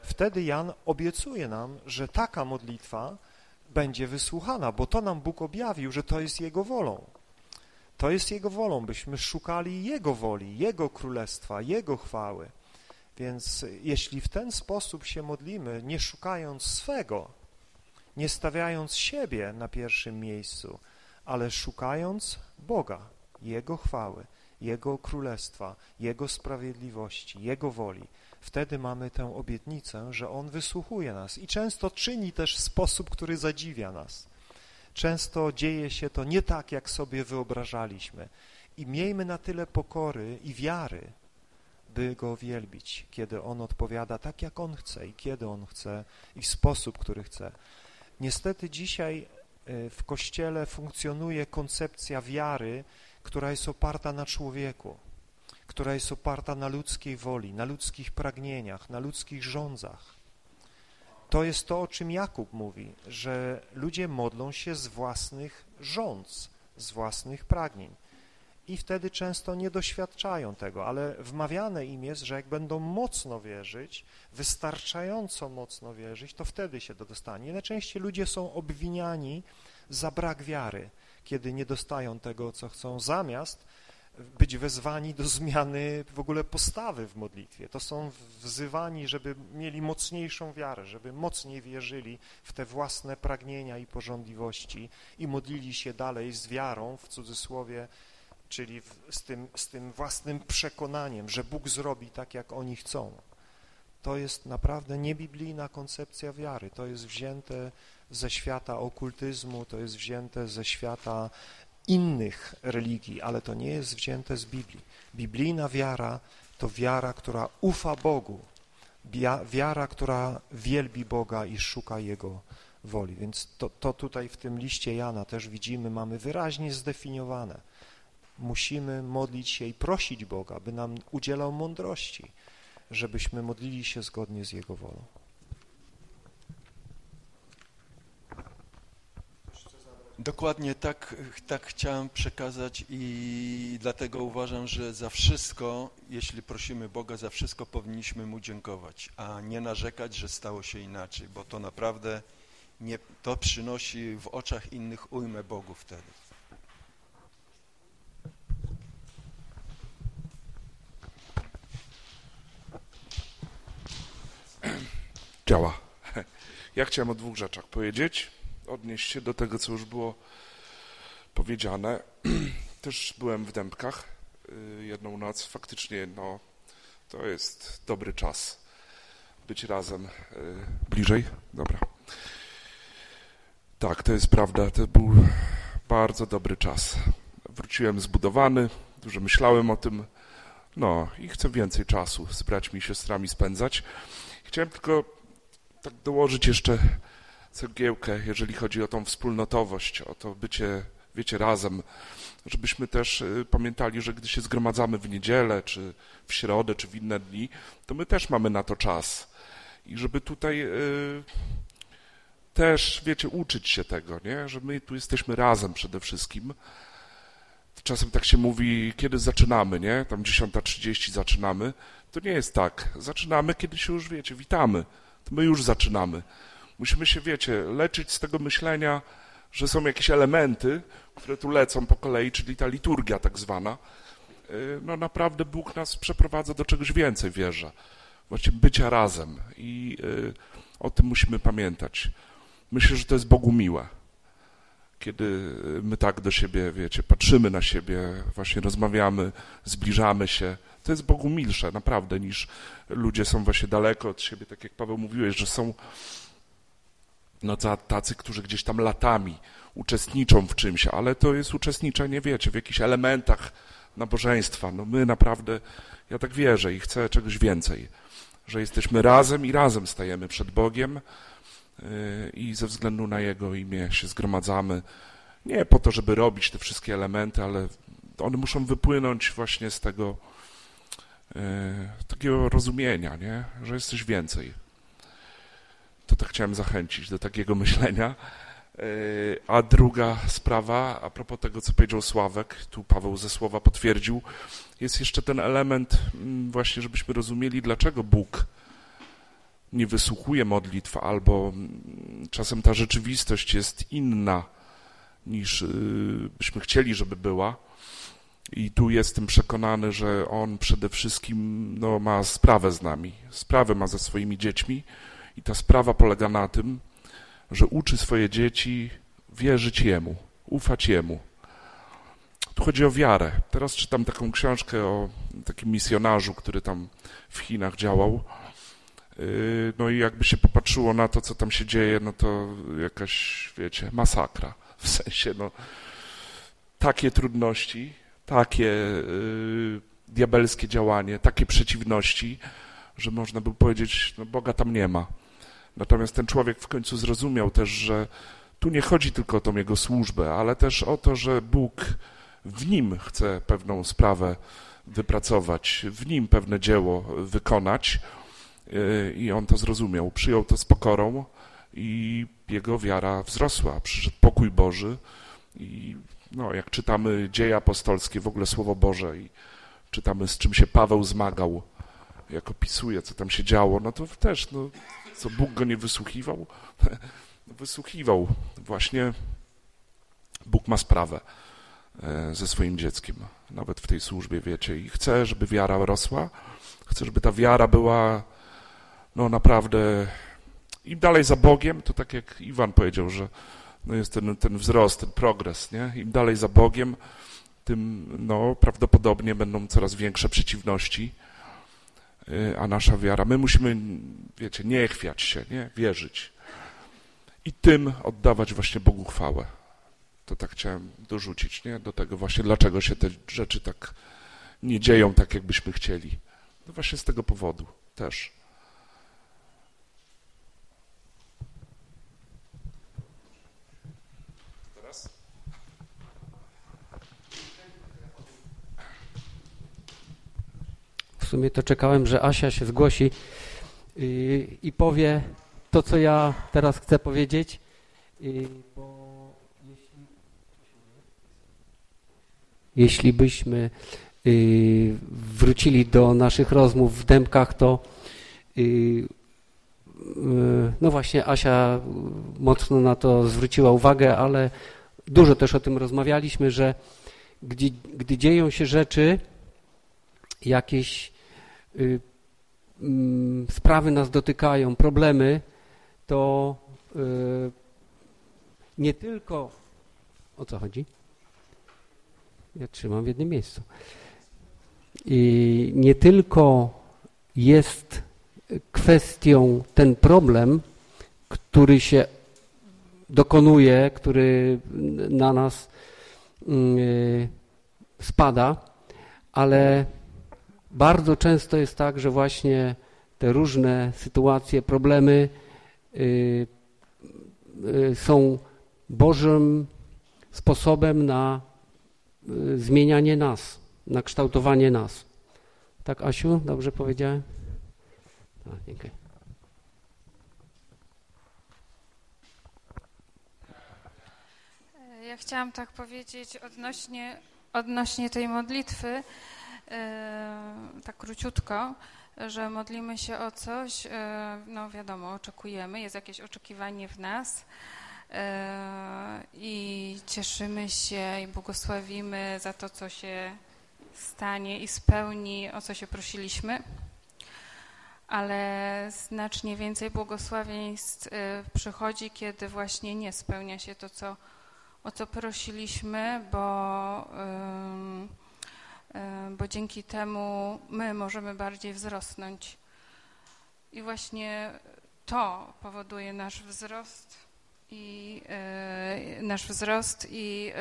wtedy Jan obiecuje nam, że taka modlitwa będzie wysłuchana, bo to nam Bóg objawił, że to jest Jego wolą. To jest Jego wolą, byśmy szukali Jego woli, Jego królestwa, Jego chwały. Więc jeśli w ten sposób się modlimy, nie szukając swego, nie stawiając siebie na pierwszym miejscu, ale szukając Boga, Jego chwały, Jego królestwa, Jego sprawiedliwości, Jego woli, wtedy mamy tę obietnicę, że On wysłuchuje nas i często czyni też w sposób, który zadziwia nas. Często dzieje się to nie tak, jak sobie wyobrażaliśmy i miejmy na tyle pokory i wiary, by Go wielbić, kiedy On odpowiada tak, jak On chce i kiedy On chce i w sposób, który chce. Niestety dzisiaj e, w Kościele funkcjonuje koncepcja wiary, która jest oparta na człowieku, która jest oparta na ludzkiej woli, na ludzkich pragnieniach, na ludzkich rządzach. To jest to, o czym Jakub mówi, że ludzie modlą się z własnych rządz, z własnych pragnień i wtedy często nie doświadczają tego, ale wmawiane im jest, że jak będą mocno wierzyć, wystarczająco mocno wierzyć, to wtedy się to dostanie. Najczęściej ludzie są obwiniani za brak wiary, kiedy nie dostają tego, co chcą, zamiast być wezwani do zmiany w ogóle postawy w modlitwie. To są wzywani, żeby mieli mocniejszą wiarę, żeby mocniej wierzyli w te własne pragnienia i porządliwości i modlili się dalej z wiarą, w cudzysłowie, czyli z tym, z tym własnym przekonaniem, że Bóg zrobi tak, jak oni chcą. To jest naprawdę niebiblijna koncepcja wiary. To jest wzięte ze świata okultyzmu, to jest wzięte ze świata innych religii, ale to nie jest wzięte z Biblii. Biblijna wiara to wiara, która ufa Bogu, wiara, która wielbi Boga i szuka Jego woli. Więc to, to tutaj w tym liście Jana też widzimy, mamy wyraźnie zdefiniowane. Musimy modlić się i prosić Boga, by nam udzielał mądrości, żebyśmy modlili się zgodnie z Jego wolą. Dokładnie tak, tak chciałem przekazać i dlatego uważam, że za wszystko, jeśli prosimy Boga, za wszystko powinniśmy Mu dziękować, a nie narzekać, że stało się inaczej, bo to naprawdę nie, to przynosi w oczach innych ujmę Bogu wtedy. Działa. Ja chciałem o dwóch rzeczach powiedzieć odnieść się do tego, co już było powiedziane. Też byłem w Dębkach y, jedną noc. Faktycznie no, to jest dobry czas być razem y, bliżej. Dobra. Tak, to jest prawda. To był bardzo dobry czas. Wróciłem zbudowany, dużo myślałem o tym. No i chcę więcej czasu z braćmi i siostrami spędzać. Chciałem tylko tak dołożyć jeszcze cegiełkę, jeżeli chodzi o tą wspólnotowość, o to bycie, wiecie, razem, żebyśmy też y, pamiętali, że gdy się zgromadzamy w niedzielę, czy w środę, czy w inne dni, to my też mamy na to czas. I żeby tutaj y, też, wiecie, uczyć się tego, nie? że my tu jesteśmy razem przede wszystkim. Czasem tak się mówi, kiedy zaczynamy, nie? Tam 10.30 zaczynamy. To nie jest tak. Zaczynamy, kiedy się już, wiecie, witamy. To my już zaczynamy. Musimy się, wiecie, leczyć z tego myślenia, że są jakieś elementy, które tu lecą po kolei, czyli ta liturgia tak zwana. Y, no naprawdę Bóg nas przeprowadza do czegoś więcej, wierzę. Właśnie bycia razem i y, o tym musimy pamiętać. Myślę, że to jest Bogu miłe, kiedy my tak do siebie, wiecie, patrzymy na siebie, właśnie rozmawiamy, zbliżamy się. To jest Bogu milsze, naprawdę, niż ludzie są właśnie daleko od siebie, tak jak Paweł mówiłeś, że są no tacy, którzy gdzieś tam latami uczestniczą w czymś, ale to jest uczestniczenie, wiecie, w jakichś elementach nabożeństwa. No my naprawdę, ja tak wierzę i chcę czegoś więcej, że jesteśmy razem i razem stajemy przed Bogiem i ze względu na Jego imię się zgromadzamy. Nie po to, żeby robić te wszystkie elementy, ale one muszą wypłynąć właśnie z tego y, takiego rozumienia, nie? że jest coś więcej. To tak chciałem zachęcić do takiego myślenia. Y, a druga sprawa, a propos tego, co powiedział Sławek, tu Paweł ze słowa potwierdził, jest jeszcze ten element mm, właśnie, żebyśmy rozumieli, dlaczego Bóg nie wysłuchuje modlitw, albo mm, czasem ta rzeczywistość jest inna niż y, byśmy chcieli, żeby była. I tu jestem przekonany, że On przede wszystkim no, ma sprawę z nami, sprawę ma ze swoimi dziećmi i ta sprawa polega na tym, że uczy swoje dzieci wierzyć Jemu, ufać Jemu. Tu chodzi o wiarę. Teraz czytam taką książkę o takim misjonarzu, który tam w Chinach działał. Yy, no i jakby się popatrzyło na to, co tam się dzieje, no to jakaś, wiecie, masakra. W sensie, no, takie trudności, takie yy, diabelskie działanie, takie przeciwności, że można by powiedzieć, no Boga tam nie ma. Natomiast ten człowiek w końcu zrozumiał też, że tu nie chodzi tylko o tą jego służbę, ale też o to, że Bóg w nim chce pewną sprawę wypracować, w nim pewne dzieło wykonać i on to zrozumiał. Przyjął to z pokorą i jego wiara wzrosła. Przyszedł pokój Boży i no, jak czytamy dzieje apostolskie, w ogóle Słowo Boże i czytamy z czym się Paweł zmagał, jak opisuje, co tam się działo, no to też, no, co Bóg go nie wysłuchiwał? Wysłuchiwał. Właśnie Bóg ma sprawę e, ze swoim dzieckiem, nawet w tej służbie, wiecie, i chce, żeby wiara rosła, chce, żeby ta wiara była no naprawdę im dalej za Bogiem, to tak jak Iwan powiedział, że no jest ten, ten wzrost, ten progres, nie? Im dalej za Bogiem, tym no, prawdopodobnie będą coraz większe przeciwności, y, a nasza wiara, my musimy, wiecie, nie chwiać się, nie? Wierzyć. I tym oddawać właśnie Bogu chwałę. To tak chciałem dorzucić, nie? Do tego właśnie, dlaczego się te rzeczy tak nie dzieją tak, jakbyśmy chcieli. No właśnie z tego powodu też. Sumie to czekałem, że Asia się zgłosi yy, i powie to, co ja teraz chcę powiedzieć, yy, bo jeśli, jeśli byśmy yy, wrócili do naszych rozmów w Dębkach, to no właśnie Asia mocno na to zwróciła uwagę, ale dużo też o tym rozmawialiśmy, że gdy, gdy dzieją się rzeczy, jakieś y, y, sprawy nas dotykają, problemy, to y, nie tylko o co chodzi? Ja trzymam w jednym miejscu. I nie tylko jest kwestią ten problem, który się dokonuje, który na nas y, spada, ale bardzo często jest tak, że właśnie te różne sytuacje, problemy y, y, są Bożym sposobem na zmienianie nas, na kształtowanie nas. Tak, Asiu, dobrze powiedziałem? A, dziękuję. Ja chciałam tak powiedzieć odnośnie, odnośnie tej modlitwy, tak króciutko, że modlimy się o coś, no wiadomo, oczekujemy, jest jakieś oczekiwanie w nas i cieszymy się i błogosławimy za to, co się stanie i spełni, o co się prosiliśmy. Ale znacznie więcej błogosławieństw przychodzi, kiedy właśnie nie spełnia się to, co, o co prosiliśmy, bo bo dzięki temu my możemy bardziej wzrosnąć. I właśnie to powoduje nasz wzrost i nasz wzrost i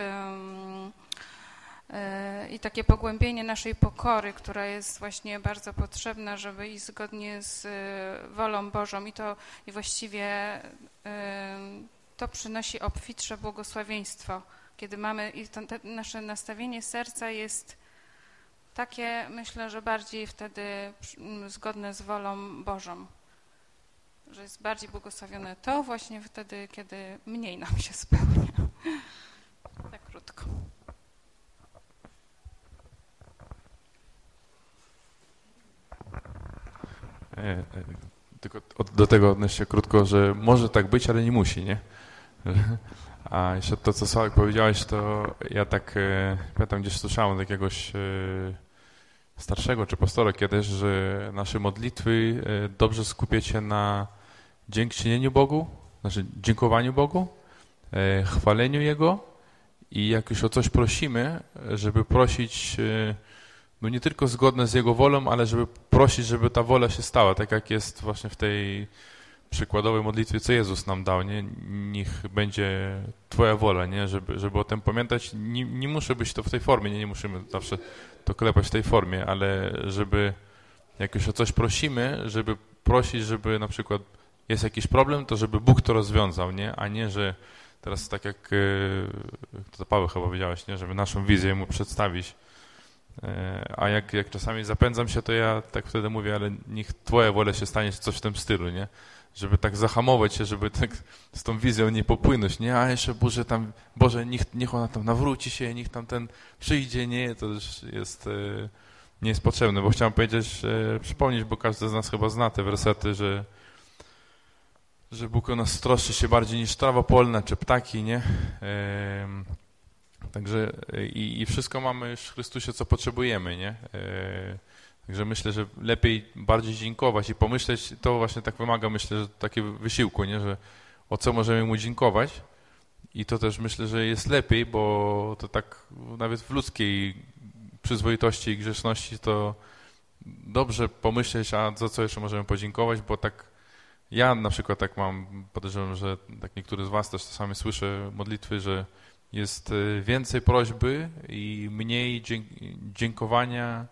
e, i takie pogłębienie naszej pokory, która jest właśnie bardzo potrzebna, żeby iść zgodnie z e, wolą Bożą i to i właściwie to przynosi obfitsze błogosławieństwo, kiedy mamy i to, nasze nastawienie serca jest takie, myślę, że bardziej wtedy zgodne z wolą Bożą że jest bardziej błogosławione to właśnie wtedy, kiedy mniej nam się spełnia. Tak krótko. E, e, tylko do tego odnieść się krótko, że może tak być, ale nie musi, nie? A jeszcze to, co Sławek powiedziałeś, to ja tak e, pamiętam, gdzieś słyszałem od jakiegoś starszego czy pastora kiedyś, że nasze modlitwy dobrze skupiecie na dziękczynieniu Bogu, znaczy dziękowaniu Bogu, e, chwaleniu Jego i jak już o coś prosimy, żeby prosić e, no nie tylko zgodne z Jego wolą, ale żeby prosić, żeby ta wola się stała, tak jak jest właśnie w tej przykładowej modlitwie, co Jezus nam dał, nie? Niech będzie Twoja wola, nie? Żeby, żeby o tym pamiętać. Nie, nie muszę być to w tej formie, nie, nie musimy zawsze to klepać w tej formie, ale żeby jak już o coś prosimy, żeby prosić, żeby na przykład jest jakiś problem, to żeby Bóg to rozwiązał, nie? A nie, że teraz tak jak e, to Paweł chyba powiedziałeś, nie? Żeby naszą wizję mu przedstawić. E, a jak, jak czasami zapędzam się, to ja tak wtedy mówię, ale niech Twoja wola się stanie, coś w tym stylu, nie? Żeby tak zahamować się, żeby tak z tą wizją nie popłynąć, nie? A jeszcze Boże tam, Boże, niech, niech ona tam nawróci się, niech tam ten przyjdzie, nie? To już jest, e, nie jest potrzebne, bo chciałem powiedzieć, przypomnieć, bo każdy z nas chyba zna te wersety, że że Bóg o nas troszczy się bardziej niż trawa polna czy ptaki, nie? Także i, i, wszystko mamy już w Chrystusie, co potrzebujemy, nie? Także myślę, że lepiej bardziej dziękować i pomyśleć, to właśnie tak wymaga, myślę, że takiego wysiłku, nie? Że o co możemy Mu dziękować i to też myślę, że jest lepiej, bo to tak nawet w ludzkiej przyzwoitości i grzeszności to dobrze pomyśleć, a za co jeszcze możemy podziękować, bo tak ja na przykład tak mam, podejrzewam, że tak niektórzy z was też czasami słyszę modlitwy, że jest y, więcej prośby i mniej dziękowania.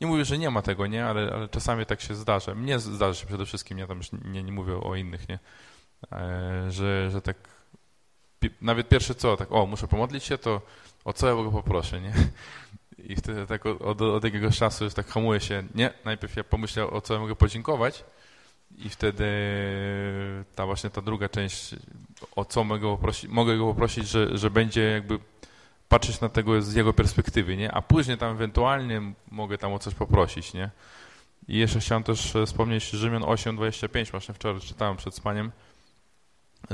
Nie mówię, że nie ma tego, nie, ale, ale czasami tak się zdarza. Mnie zdarza się przede wszystkim, ja tam już nie, nie mówię o innych, nie, e, że, że tak nawet pierwsze co, tak o, muszę pomodlić się, to o co ja go poproszę, nie? I wtedy tak od, od jakiegoś czasu już tak hamuje się, nie, najpierw ja pomyślę, o co ja mogę podziękować, i wtedy ta właśnie ta druga część, o co mogę poprosić, mogę go poprosić, że, że będzie jakby patrzeć na tego z jego perspektywy, nie? A później tam ewentualnie mogę tam o coś poprosić, nie? I jeszcze chciałem też wspomnieć Rzymian 8:25, właśnie wczoraj czytałem przed spaniem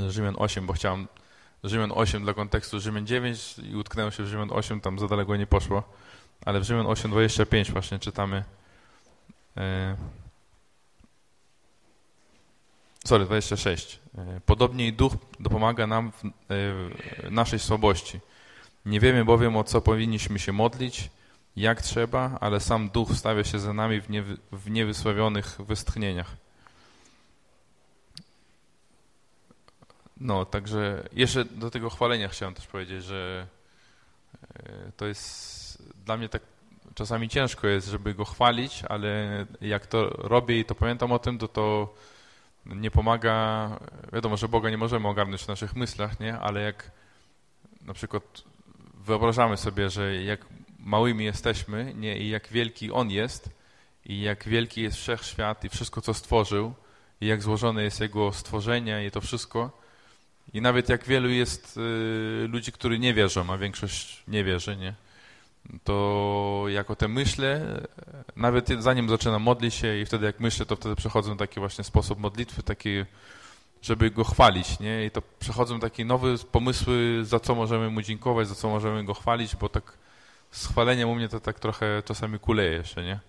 Rzymian 8, bo chciałem Rzymian 8 dla kontekstu Rzymian 9 i utknęłem się w Rzymian 8, tam za daleko nie poszło, ale w Rzymian 8:25 właśnie czytamy yy, sorry, 26. E, podobnie i Duch dopomaga nam w e, naszej słabości. Nie wiemy bowiem, o co powinniśmy się modlić, jak trzeba, ale sam Duch stawia się za nami w, niewy, w niewysławionych westchnieniach. No, także jeszcze do tego chwalenia chciałem też powiedzieć, że e, to jest dla mnie tak czasami ciężko jest, żeby go chwalić, ale jak to robię i to pamiętam o tym, to to nie pomaga, wiadomo, że Boga nie możemy ogarnąć w naszych myślach, nie? ale jak na przykład wyobrażamy sobie, że jak małymi jesteśmy nie? i jak wielki On jest i jak wielki jest wszechświat i wszystko, co stworzył i jak złożone jest Jego stworzenie i to wszystko i nawet jak wielu jest y, ludzi, którzy nie wierzą, a większość nie wierzy, nie? to jak o tym myślę, nawet zanim zaczynam modlić się i wtedy jak myślę, to wtedy przechodzą taki właśnie sposób modlitwy, taki, żeby go chwalić, nie? I to przechodzą takie nowe pomysły, za co możemy mu dziękować, za co możemy go chwalić, bo tak z chwaleniem u mnie to tak trochę czasami kuleje jeszcze, nie?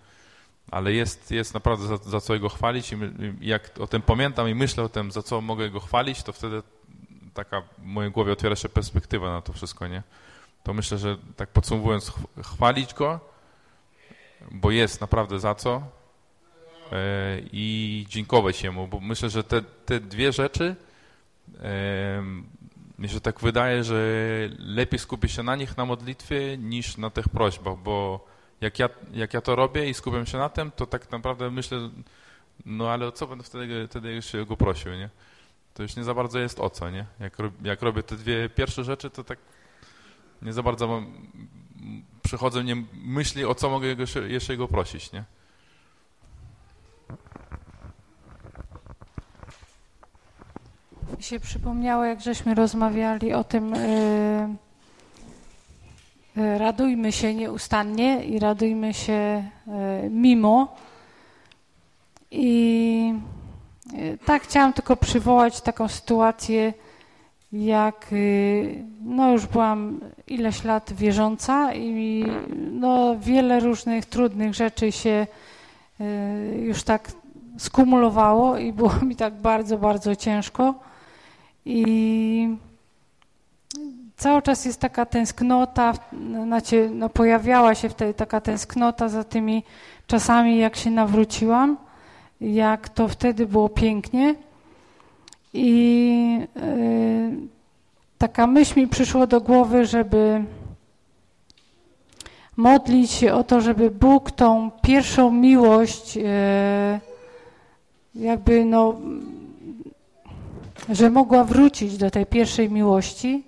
Ale jest, jest naprawdę za, za co go chwalić i jak o tym pamiętam i myślę o tym, za co mogę go chwalić, to wtedy taka w mojej głowie otwiera się perspektywa na to wszystko, nie? to myślę, że tak podsumowując, chwalić Go, bo jest naprawdę za co i dziękować Jemu, bo myślę, że te, te dwie rzeczy mi się tak wydaje, że lepiej skupić się na nich na modlitwie niż na tych prośbach, bo jak ja, jak ja to robię i skupiam się na tym, to tak naprawdę myślę, no ale o co będę wtedy, wtedy jeszcze go prosił, nie? To już nie za bardzo jest o co, nie? Jak, jak robię te dwie pierwsze rzeczy, to tak nie za bardzo mam, przychodzą mnie myśli, o co mogę jeszcze go prosić, nie? Mi się przypomniało, jak żeśmy rozmawiali o tym, yy, radujmy się nieustannie i radujmy się yy, mimo. I yy, tak chciałam tylko przywołać taką sytuację, jak no już byłam ileś lat wierząca i no wiele różnych trudnych rzeczy się już tak skumulowało i było mi tak bardzo, bardzo ciężko. I cały czas jest taka tęsknota, znaczy, no pojawiała się wtedy taka tęsknota za tymi czasami, jak się nawróciłam, jak to wtedy było pięknie. I yy, taka myśl mi przyszła do głowy, żeby modlić się o to, żeby Bóg tą pierwszą miłość yy, jakby no że mogła wrócić do tej pierwszej miłości,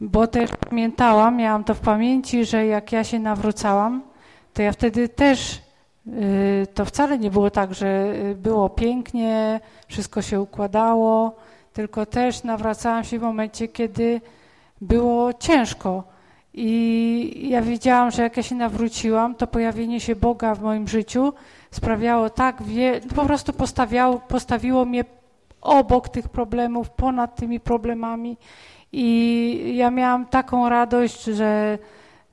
bo też pamiętałam, miałam to w pamięci, że jak ja się nawrócałam, to ja wtedy też, y, to wcale nie było tak, że y, było pięknie, wszystko się układało, tylko też nawracałam się w momencie, kiedy było ciężko. I ja wiedziałam, że jak ja się nawróciłam, to pojawienie się Boga w moim życiu sprawiało tak, wie, po prostu postawiało, postawiło mnie obok tych problemów, ponad tymi problemami. I ja miałam taką radość, że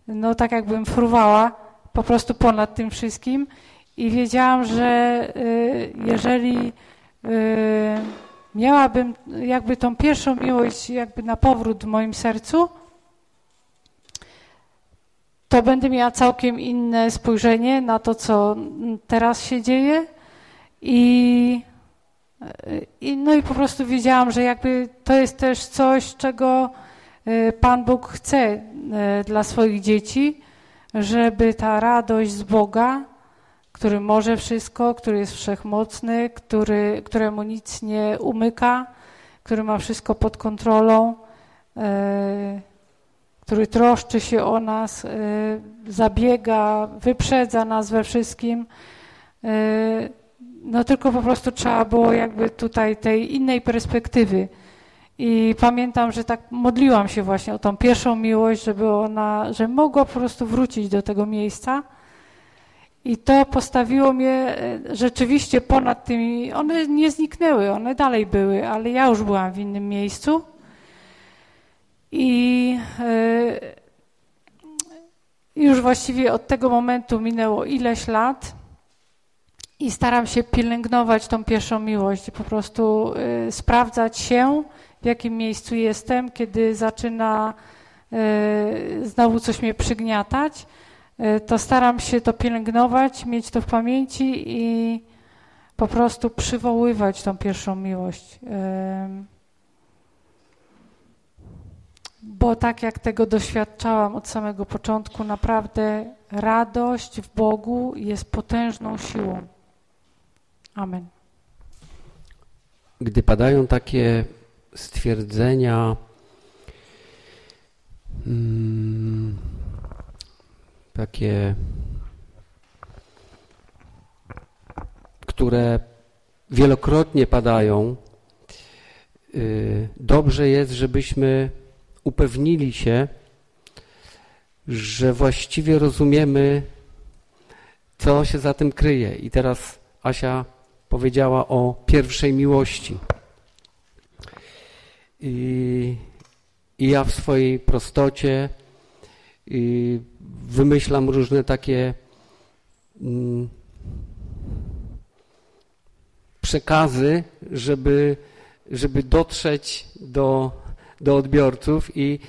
no tak jakbym fruwała po prostu ponad tym wszystkim i wiedziałam, że y, jeżeli y, miałabym jakby tą pierwszą miłość jakby na powrót w moim sercu, to będę miała całkiem inne spojrzenie na to, co teraz się dzieje i i, no i po prostu wiedziałam, że jakby to jest też coś, czego e, Pan Bóg chce e, dla swoich dzieci, żeby ta radość z Boga, który może wszystko, który jest wszechmocny, który, któremu nic nie umyka, który ma wszystko pod kontrolą, e, który troszczy się o nas, zabiega, wyprzedza nas we wszystkim no tylko po prostu trzeba było jakby tutaj tej innej perspektywy. I pamiętam, że tak modliłam się właśnie o tą pierwszą miłość, żeby ona, że mogła po prostu wrócić do tego miejsca. I to postawiło mnie e, rzeczywiście ponad tymi, one nie zniknęły, one dalej były, ale ja już byłam w innym miejscu. I e, już właściwie od tego momentu minęło ileś lat i staram się pielęgnować tą pierwszą miłość, po prostu y, sprawdzać się, w jakim miejscu jestem, kiedy zaczyna y, znowu coś mnie przygniatać, y, to staram się to pielęgnować, mieć to w pamięci i po prostu przywoływać tą pierwszą miłość. Bo tak jak tego doświadczałam od samego początku, naprawdę radość w Bogu jest potężną siłą. Amen. Gdy padają takie stwierdzenia, hmm, takie, które wielokrotnie padają, yy, dobrze jest, żebyśmy upewnili się, że właściwie rozumiemy, co się za tym kryje. I teraz Asia powiedziała o pierwszej miłości. I, i ja w swojej prostocie wymyślam różne takie mm, przekazy, żeby, żeby dotrzeć do, do odbiorców i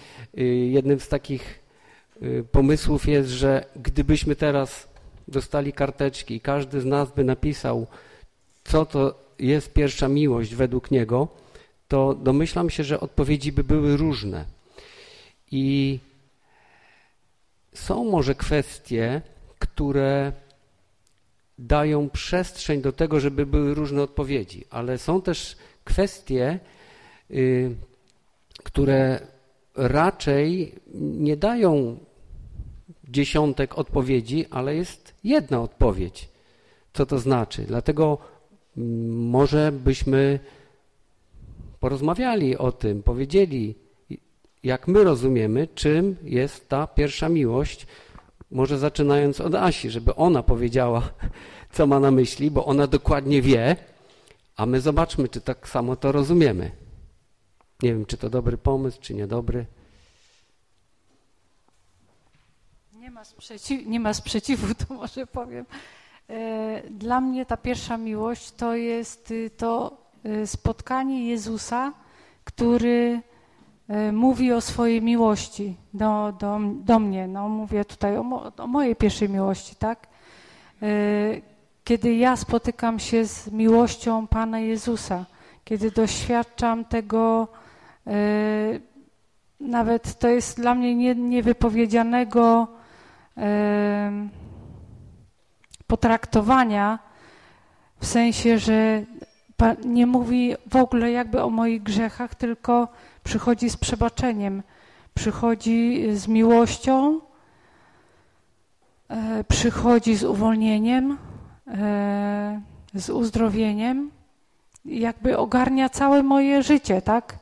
jednym z takich y, pomysłów jest, że gdybyśmy teraz dostali karteczki i każdy z nas by napisał co to jest pierwsza miłość według niego, to domyślam się, że odpowiedzi by były różne. I są może kwestie, które dają przestrzeń do tego, żeby były różne odpowiedzi, ale są też kwestie, y, które raczej nie dają dziesiątek odpowiedzi, ale jest jedna odpowiedź. Co to znaczy? Dlatego może byśmy porozmawiali o tym, powiedzieli, jak my rozumiemy, czym jest ta pierwsza miłość, może zaczynając od Asi, żeby ona powiedziała, co ma na myśli, bo ona dokładnie wie, a my zobaczmy, czy tak samo to rozumiemy. Nie wiem, czy to dobry pomysł, czy niedobry. Nie ma, sprzeciw, nie ma sprzeciwu, to może powiem. E, dla mnie ta pierwsza miłość to jest y, to y, spotkanie Jezusa, który y, mówi o swojej miłości do, do, do mnie. No, mówię tutaj o, o mojej pierwszej miłości, tak? Kiedy ja spotykam się z miłością Pana Jezusa, kiedy doświadczam tego, nawet to jest dla mnie nie, niewypowiedzianego potraktowania, w sensie, że nie mówi w ogóle jakby o moich grzechach, tylko przychodzi z przebaczeniem, przychodzi z miłością, e, przychodzi z uwolnieniem, e, z uzdrowieniem, jakby ogarnia całe moje życie, tak?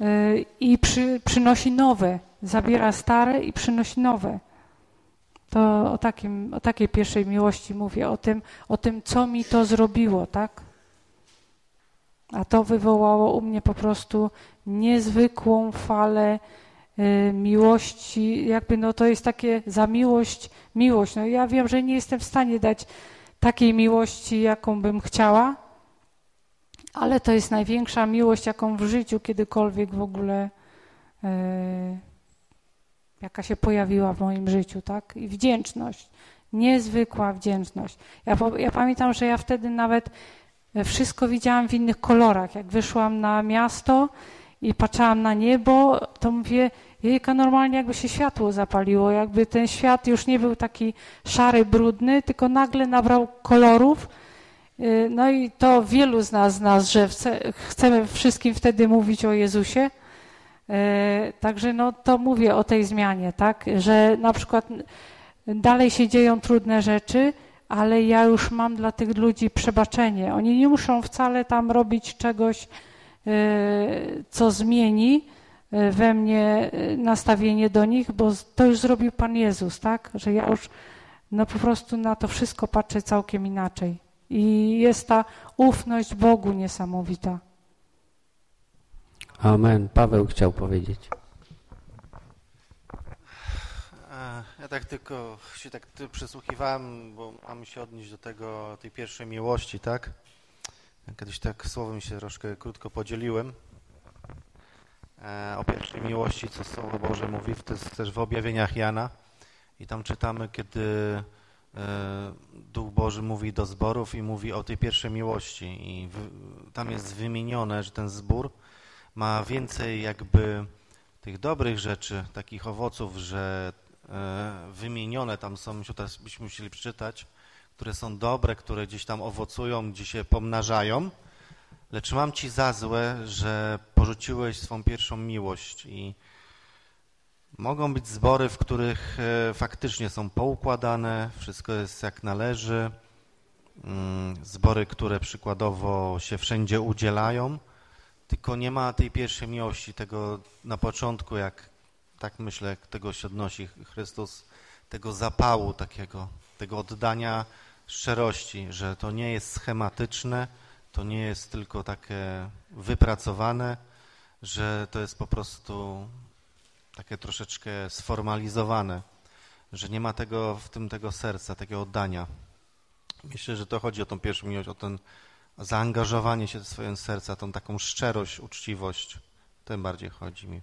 E, I przy, przynosi nowe, zabiera stare i przynosi nowe. To o, takim, o takiej pierwszej miłości mówię, o tym, o tym, co mi to zrobiło, tak? A to wywołało u mnie po prostu niezwykłą falę y, miłości, jakby no to jest takie za miłość, miłość. No ja wiem, że nie jestem w stanie dać takiej miłości, jaką bym chciała, ale to jest największa miłość, jaką w życiu kiedykolwiek w ogóle y, jaka się pojawiła w moim życiu, tak? I wdzięczność, niezwykła wdzięczność. Ja, ja pamiętam, że ja wtedy nawet e, wszystko widziałam w innych kolorach. Jak wyszłam na miasto i patrzyłam na niebo, to mówię, jejka, normalnie jakby się światło zapaliło, jakby ten świat już nie był taki szary, brudny, tylko nagle nabrał kolorów. E, no i to wielu z nas nas, że chcemy wszystkim wtedy mówić o Jezusie, także no to mówię o tej zmianie, tak, że na przykład dalej się dzieją trudne rzeczy, ale ja już mam dla tych ludzi przebaczenie. Oni nie muszą wcale tam robić czegoś, e, co zmieni e, we mnie nastawienie do nich, bo to już zrobił Pan Jezus, tak, że ja już no po prostu na to wszystko patrzę całkiem inaczej. I jest ta ufność Bogu niesamowita. Amen. Paweł chciał powiedzieć. Ja tak tylko się tak przysłuchiwałem, bo mam się odnieść do tego, tej pierwszej miłości, tak? Kiedyś tak słowem się troszkę krótko podzieliłem e, o pierwszej miłości, co Słowo Boże mówi, to jest też w objawieniach Jana i tam czytamy, kiedy e, Duch Boży mówi do zborów i mówi o tej pierwszej miłości i tam jest wymienione, że ten zbór ma więcej jakby tych dobrych rzeczy, takich owoców, że e, wymienione tam są, teraz byśmy musieli przeczytać, które są dobre, które gdzieś tam owocują, gdzie się pomnażają, lecz mam Ci za złe, że porzuciłeś swą pierwszą miłość i mogą być zbory, w których e, faktycznie są poukładane, wszystko jest jak należy, mm, zbory, które przykładowo się wszędzie udzielają, tylko nie ma tej pierwszej miłości, tego na początku, jak tak myślę, tego się odnosi Chrystus, tego zapału takiego, tego oddania szczerości, że to nie jest schematyczne, to nie jest tylko takie wypracowane, że to jest po prostu takie troszeczkę sformalizowane, że nie ma tego w tym tego serca, takiego oddania. Myślę, że to chodzi o tą pierwszą miłość, o ten zaangażowanie się w swoje serca, tą taką szczerość, uczciwość. Tym bardziej chodzi mi.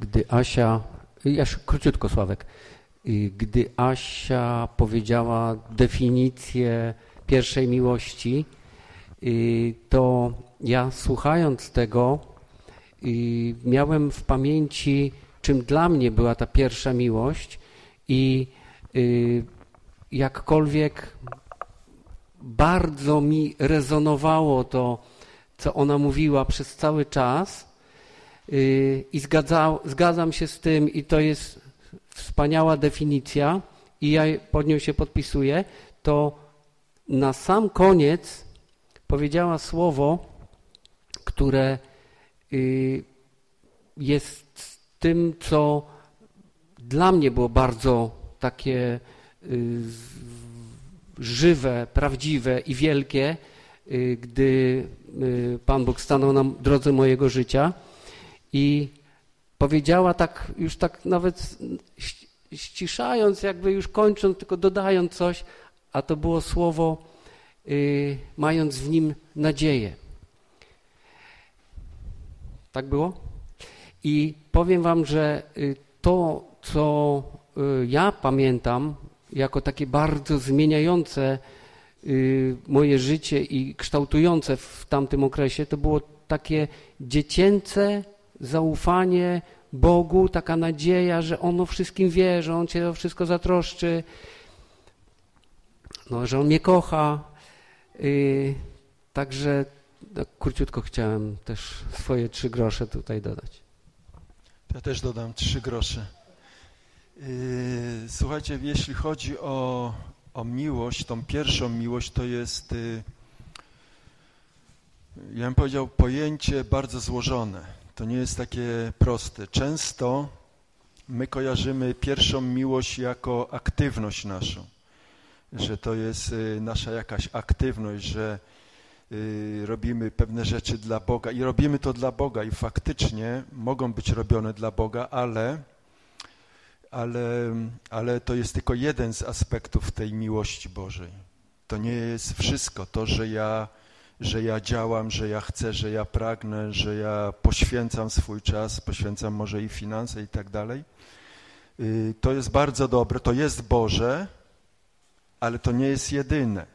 Gdy Asia, jeszcze króciutko Sławek, gdy Asia powiedziała definicję pierwszej miłości, to ja słuchając tego miałem w pamięci, czym dla mnie była ta pierwsza miłość i jakkolwiek bardzo mi rezonowało to, co ona mówiła przez cały czas i zgadza, zgadzam się z tym i to jest wspaniała definicja i ja pod nią się podpisuję, to na sam koniec powiedziała słowo, które y, jest tym, co dla mnie było bardzo takie y, żywe, prawdziwe i wielkie, y, gdy Pan Bóg stanął na drodze mojego życia i powiedziała tak, już tak nawet ściszając, jakby już kończąc, tylko dodając coś, a to było słowo, yy, mając w nim nadzieję. Tak było? I powiem wam, że y, to, co y, ja pamiętam jako takie bardzo zmieniające y, moje życie i kształtujące w tamtym okresie, to było takie dziecięce zaufanie Bogu, taka nadzieja, że On o wszystkim wie, że On Cię o wszystko zatroszczy, no, że On mnie kocha. Yy, także tak króciutko chciałem też swoje trzy grosze tutaj dodać. Ja też dodam trzy grosze. Yy, słuchajcie, jeśli chodzi o, o miłość, tą pierwszą miłość, to jest, yy, ja bym powiedział, pojęcie bardzo złożone to nie jest takie proste. Często my kojarzymy pierwszą miłość jako aktywność naszą, że to jest y, nasza jakaś aktywność, że robimy pewne rzeczy dla Boga i robimy to dla Boga i faktycznie mogą być robione dla Boga, ale, ale, ale to jest tylko jeden z aspektów tej miłości Bożej. To nie jest wszystko. To, że ja że ja działam, że ja chcę, że ja pragnę, że ja poświęcam swój czas, poświęcam może i finanse i tak dalej. Y, to jest bardzo dobre, to jest Boże, ale to nie jest jedyne.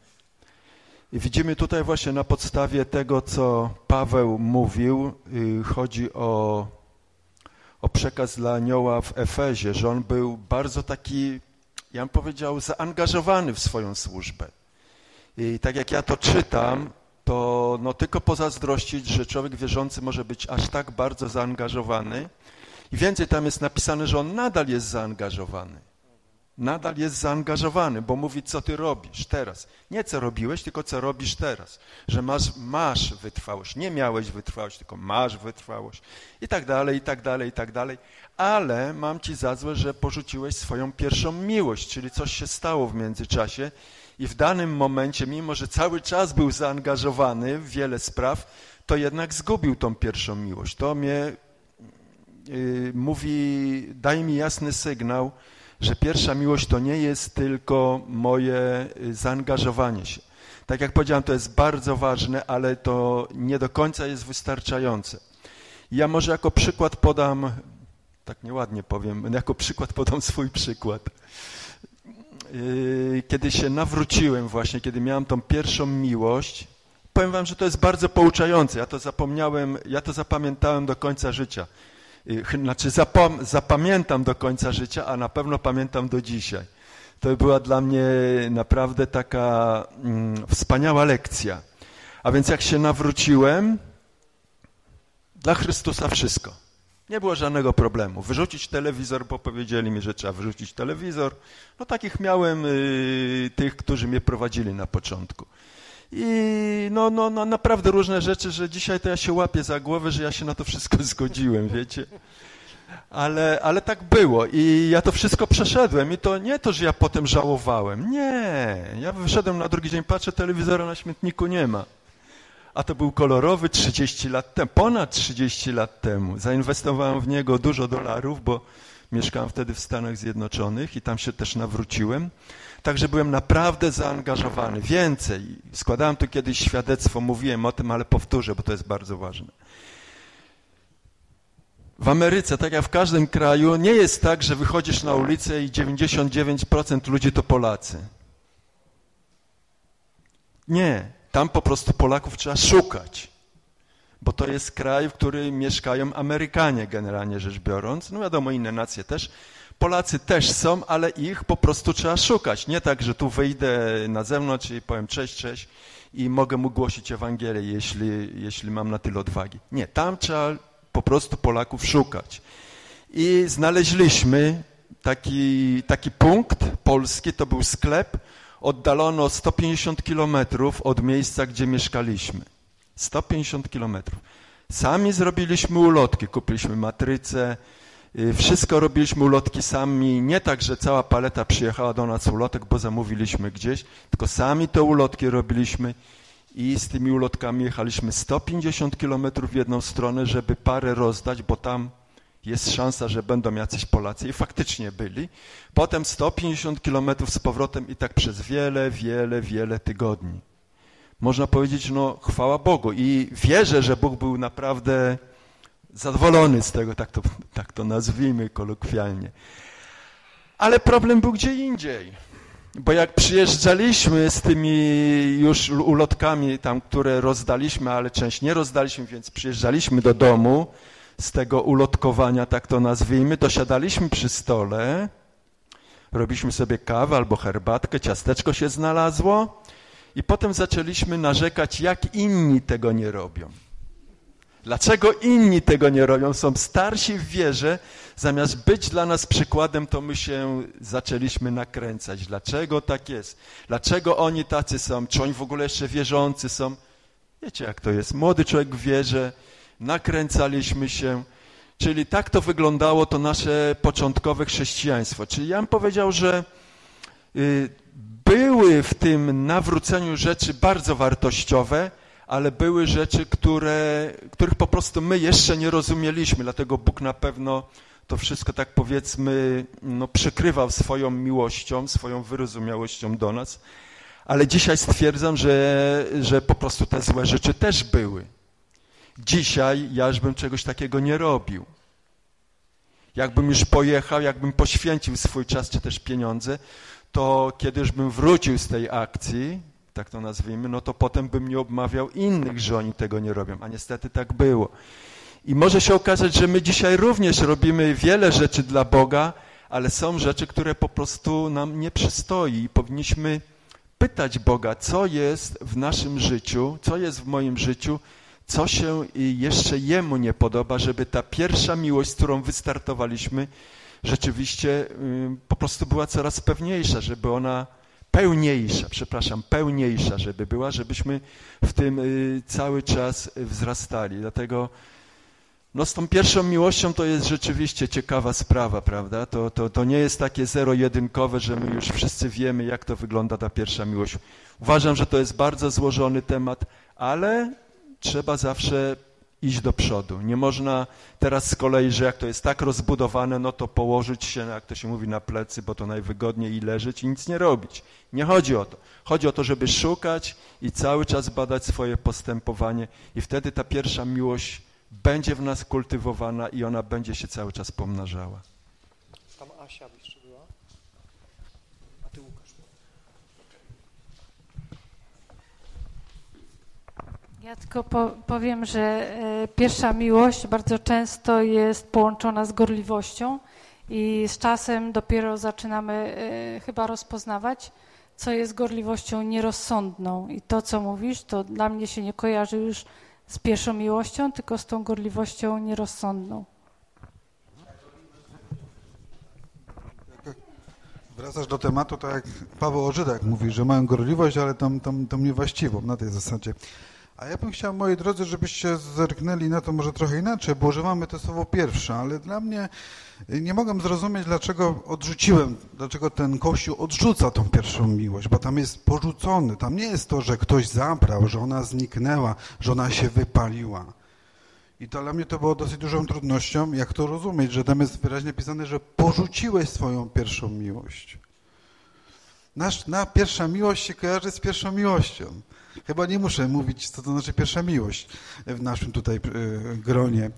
I widzimy tutaj właśnie na podstawie tego, co Paweł mówił, y, chodzi o, o przekaz dla anioła w Efezie, że on był bardzo taki, ja bym powiedział, zaangażowany w swoją służbę. I tak jak ja to czytam, to no tylko pozazdrościć, że człowiek wierzący może być aż tak bardzo zaangażowany. I więcej tam jest napisane, że on nadal jest zaangażowany. Nadal jest zaangażowany, bo mówi, co ty robisz teraz. Nie co robiłeś, tylko co robisz teraz. Że masz, masz wytrwałość. Nie miałeś wytrwałość, tylko masz wytrwałość. I tak dalej, i tak dalej, i tak dalej. Ale mam ci za złe, że porzuciłeś swoją pierwszą miłość, czyli coś się stało w międzyczasie i w danym momencie, mimo że cały czas był zaangażowany w wiele spraw, to jednak zgubił tą pierwszą miłość. To mnie yy, mówi, daje mi jasny sygnał, że pierwsza miłość to nie jest tylko moje y, zaangażowanie się. Tak jak powiedziałem, to jest bardzo ważne, ale to nie do końca jest wystarczające. Ja może jako przykład podam, tak nieładnie powiem, jako przykład podam swój przykład. Yy, kiedy się nawróciłem właśnie, kiedy miałem tą pierwszą miłość, powiem wam, że to jest bardzo pouczające. Ja to zapomniałem, ja to zapamiętałem do końca życia. Znaczy zapom zapamiętam do końca życia, a na pewno pamiętam do dzisiaj. To była dla mnie naprawdę taka mm, wspaniała lekcja. A więc jak się nawróciłem, dla Chrystusa wszystko. Nie było żadnego problemu. Wyrzucić telewizor, bo powiedzieli mi, że trzeba wyrzucić telewizor. No takich miałem y, tych, którzy mnie prowadzili na początku. I no, no, no naprawdę różne rzeczy, że dzisiaj to ja się łapię za głowę, że ja się na to wszystko zgodziłem, wiecie. Ale, ale tak było i ja to wszystko przeszedłem i to nie to, że ja potem żałowałem. Nie, ja wyszedłem na drugi dzień, patrzę, telewizora na śmietniku nie ma a to był kolorowy 30 lat temu, ponad 30 lat temu. Zainwestowałem w niego dużo dolarów, bo mieszkałem wtedy w Stanach Zjednoczonych i tam się też nawróciłem. Także byłem naprawdę zaangażowany. Więcej. Składałem tu kiedyś świadectwo, mówiłem o tym, ale powtórzę, bo to jest bardzo ważne. W Ameryce, tak jak w każdym kraju, nie jest tak, że wychodzisz na ulicę i 99% ludzi to Polacy. Nie. Tam po prostu Polaków trzeba szukać, bo to jest kraj, w którym mieszkają Amerykanie generalnie rzecz biorąc. No wiadomo, inne nacje też. Polacy też są, ale ich po prostu trzeba szukać. Nie tak, że tu wyjdę na zewnątrz i powiem cześć, cześć i mogę mu głosić Ewangelię, jeśli, jeśli mam na tyle odwagi. Nie, tam trzeba po prostu Polaków szukać. I znaleźliśmy taki, taki punkt polski, to był sklep, oddalono 150 kilometrów od miejsca, gdzie mieszkaliśmy. 150 kilometrów. Sami zrobiliśmy ulotki, kupiliśmy matrycę, wszystko robiliśmy ulotki sami, nie tak, że cała paleta przyjechała do nas ulotek, bo zamówiliśmy gdzieś, tylko sami te ulotki robiliśmy i z tymi ulotkami jechaliśmy 150 kilometrów w jedną stronę, żeby parę rozdać, bo tam jest szansa, że będą jacyś Polacy i faktycznie byli. Potem 150 kilometrów z powrotem i tak przez wiele, wiele, wiele tygodni. Można powiedzieć, no chwała Bogu i wierzę, że Bóg był naprawdę zadowolony z tego, tak to, tak to nazwijmy kolokwialnie. Ale problem był gdzie indziej. Bo jak przyjeżdżaliśmy z tymi już ulotkami tam, które rozdaliśmy, ale część nie rozdaliśmy, więc przyjeżdżaliśmy do domu, z tego ulotkowania, tak to nazwijmy, dosiadaliśmy przy stole, robiliśmy sobie kawę albo herbatkę, ciasteczko się znalazło i potem zaczęliśmy narzekać, jak inni tego nie robią. Dlaczego inni tego nie robią? Są starsi w wierze, zamiast być dla nas przykładem, to my się zaczęliśmy nakręcać. Dlaczego tak jest? Dlaczego oni tacy są? Czy oni w ogóle jeszcze wierzący są? Wiecie, jak to jest. Młody człowiek w wierze, nakręcaliśmy się, czyli tak to wyglądało to nasze początkowe chrześcijaństwo. Czyli ja bym powiedział, że y, były w tym nawróceniu rzeczy bardzo wartościowe, ale były rzeczy, które, których po prostu my jeszcze nie rozumieliśmy, dlatego Bóg na pewno to wszystko, tak powiedzmy, no, przykrywał swoją miłością, swoją wyrozumiałością do nas, ale dzisiaj stwierdzam, że, że po prostu te złe rzeczy też były. Dzisiaj ja już bym czegoś takiego nie robił. Jakbym już pojechał, jakbym poświęcił swój czas czy też pieniądze, to kiedy już bym wrócił z tej akcji, tak to nazwijmy, no to potem bym nie obmawiał innych, że oni tego nie robią, a niestety tak było. I może się okazać, że my dzisiaj również robimy wiele rzeczy dla Boga, ale są rzeczy, które po prostu nam nie przystoi i powinniśmy pytać Boga, co jest w naszym życiu, co jest w moim życiu, co się jeszcze Jemu nie podoba, żeby ta pierwsza miłość, z którą wystartowaliśmy, rzeczywiście po prostu była coraz pewniejsza, żeby ona pełniejsza, przepraszam, pełniejsza, żeby była, żebyśmy w tym y, cały czas wzrastali. Dlatego no z tą pierwszą miłością to jest rzeczywiście ciekawa sprawa, prawda? To, to, to nie jest takie zero-jedynkowe, że my już wszyscy wiemy, jak to wygląda ta pierwsza miłość. Uważam, że to jest bardzo złożony temat, ale trzeba zawsze iść do przodu. Nie można teraz z kolei, że jak to jest tak rozbudowane, no to położyć się, jak to się mówi, na plecy, bo to najwygodniej i leżeć i nic nie robić. Nie chodzi o to. Chodzi o to, żeby szukać i cały czas badać swoje postępowanie i wtedy ta pierwsza miłość będzie w nas kultywowana i ona będzie się cały czas pomnażała. Tam Asia jeszcze była. A ty Łukasz. Ja tylko po, powiem, że e, pierwsza miłość bardzo często jest połączona z gorliwością i z czasem dopiero zaczynamy e, chyba rozpoznawać, co jest gorliwością nierozsądną. I to, co mówisz, to dla mnie się nie kojarzy już z pierwszą miłością, tylko z tą gorliwością nierozsądną. Wracasz do tematu, tak jak Paweł o Żydach mówi, że mają gorliwość, ale tam, tam, tam niewłaściwą na tej zasadzie. A ja bym chciał, moi drodzy, żebyście zerknęli na to może trochę inaczej, bo używamy to słowo pierwsze, ale dla mnie nie mogę zrozumieć, dlaczego odrzuciłem, dlaczego ten Kościół odrzuca tą pierwszą miłość, bo tam jest porzucony. Tam nie jest to, że ktoś zabrał, że ona zniknęła, że ona się wypaliła. I to dla mnie to było dosyć dużą trudnością, jak to rozumieć, że tam jest wyraźnie pisane, że porzuciłeś swoją pierwszą miłość. Nasz, na pierwsza miłość się kojarzy z pierwszą miłością. Chyba nie muszę mówić, co to znaczy pierwsza miłość w naszym tutaj e, gronie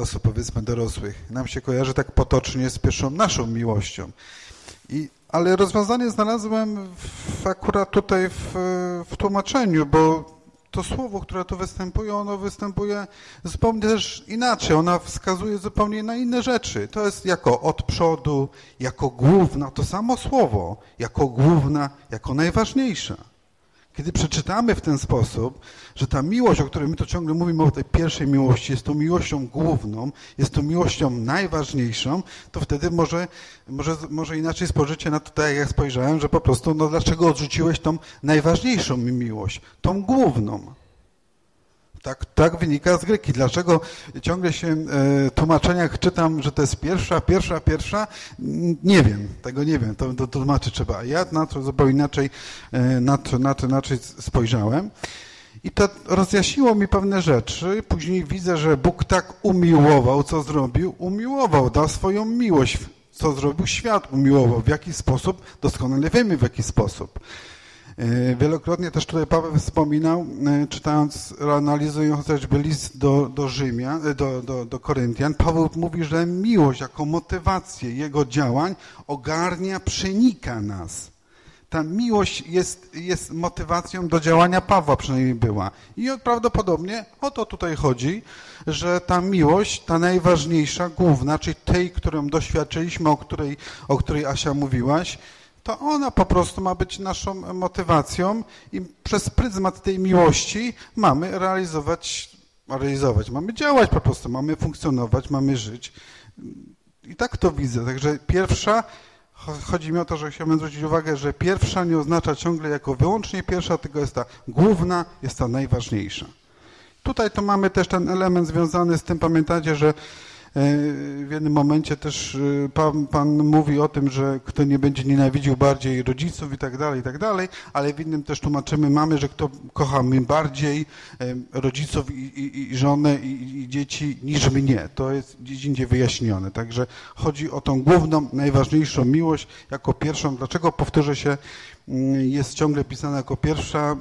osób, powiedzmy dorosłych. Nam się kojarzy tak potocznie z pierwszą naszą miłością. I, ale rozwiązanie znalazłem w, akurat tutaj w, w tłumaczeniu, bo to słowo, które tu występuje, ono występuje zupełnie też inaczej. Ona wskazuje zupełnie na inne rzeczy. To jest jako od przodu, jako główna, to samo słowo, jako główna, jako najważniejsza. Kiedy przeczytamy w ten sposób, że ta miłość, o której my to ciągle mówimy, o tej pierwszej miłości, jest tą miłością główną, jest tą miłością najważniejszą, to wtedy może, może, może inaczej spojrzycie na to, tak jak ja spojrzałem, że po prostu, no dlaczego odrzuciłeś tą najważniejszą miłość, tą główną? Tak, tak wynika z Greki. Dlaczego ciągle się e, w tłumaczeniach czytam, że to jest pierwsza, pierwsza, pierwsza? Nie wiem, tego nie wiem, to, to tłumaczy trzeba. Ja na to zupełnie inaczej, e, na to, na to inaczej spojrzałem. I to rozjaśniło mi pewne rzeczy. Później widzę, że Bóg tak umiłował, co zrobił? Umiłował, dał swoją miłość. Co zrobił? Świat umiłował. W jaki sposób? Doskonale wiemy, w jaki sposób. E, wielokrotnie też tutaj Paweł wspominał, e, czytając, analizując chociażby list do, do e, do, do, do Koryntian, Paweł mówi, że miłość jako motywację jego działań ogarnia, przenika nas. Ta miłość jest, jest motywacją do działania Pawła przynajmniej była. I prawdopodobnie o to tutaj chodzi, że ta miłość, ta najważniejsza, główna, czyli tej, którą doświadczyliśmy, o której, o której Asia mówiłaś, to ona po prostu ma być naszą motywacją i przez pryzmat tej miłości mamy realizować, realizować, mamy działać po prostu, mamy funkcjonować, mamy żyć. I tak to widzę. Także pierwsza, chodzi mi o to, że chciałbym zwrócić uwagę, że pierwsza nie oznacza ciągle jako wyłącznie pierwsza, tylko jest ta główna, jest ta najważniejsza. Tutaj to mamy też ten element związany z tym, pamiętacie, że w jednym momencie też e, pan, pan, mówi o tym, że kto nie będzie nienawidził bardziej rodziców i tak dalej, i tak dalej, ale w innym też tłumaczymy mamy, że kto kocha my bardziej e, rodziców i, i, i żonę i, i, dzieci niż mnie. To jest gdzieś indziej wyjaśnione. Także chodzi o tą główną, najważniejszą miłość jako pierwszą. Dlaczego, powtórzę się, mm, jest ciągle pisana jako pierwsza?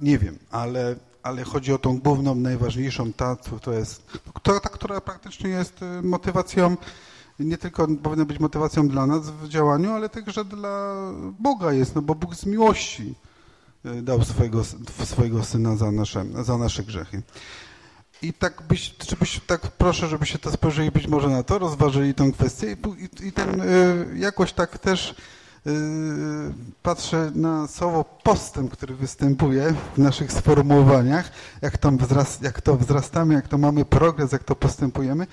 Nie wiem, ale ale chodzi o tą główną, najważniejszą, ta, to jest, ta, ta, która praktycznie jest y, motywacją, nie tylko powinna być motywacją dla nas w działaniu, ale także dla Boga jest, no bo Bóg z miłości y, dał swojego, swojego Syna za nasze, za nasze grzechy. I tak byś, żebyś, tak proszę, żebyście to spojrzeli być może na to, rozważyli tę kwestię i, i, i ten y, jakoś tak też patrzę na słowo postęp, który występuje w naszych sformułowaniach, jak, tam wzrast, jak to wzrastamy, jak to mamy progres, jak to postępujemy.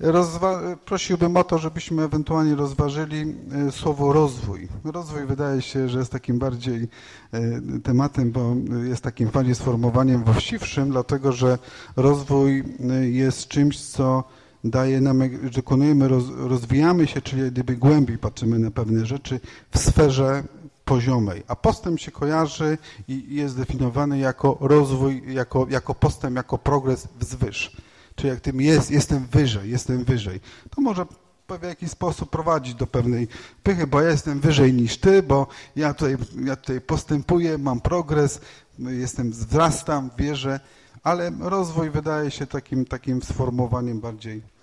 Rozwa prosiłbym o to, żebyśmy ewentualnie rozważyli yy, słowo rozwój. Rozwój wydaje się, że jest takim bardziej yy, tematem, bo jest takim bardziej sformułowaniem właściwszym, dlatego że rozwój jest czymś, co daje nam, dokonujemy, roz, rozwijamy się, czyli gdyby głębiej patrzymy na pewne rzeczy w sferze poziomej. A postęp się kojarzy i jest definiowany jako rozwój, jako, jako postęp, jako progres wzwyż. Czyli jak tym jest, jestem wyżej, jestem wyżej. To może w jakiś sposób prowadzić do pewnej pychy, bo ja jestem wyżej niż ty, bo ja tutaj, ja tutaj postępuję, mam progres, jestem, wzrastam, wierzę, ale rozwój wydaje się takim, takim sformułowaniem bardziej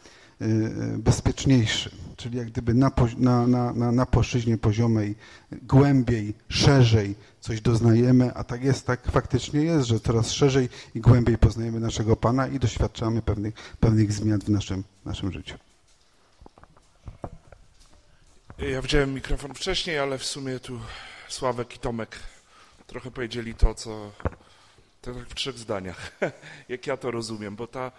bezpieczniejszy, czyli jak gdyby na, na, na, na płaszczyźnie poziomej głębiej, szerzej coś doznajemy, a tak jest, tak faktycznie jest, że coraz szerzej i głębiej poznajemy naszego Pana i doświadczamy pewnych, pewnych zmian w naszym, naszym życiu. Ja wziąłem mikrofon wcześniej, ale w sumie tu Sławek i Tomek trochę powiedzieli to, co tak w trzech zdaniach, jak ja to rozumiem, bo ta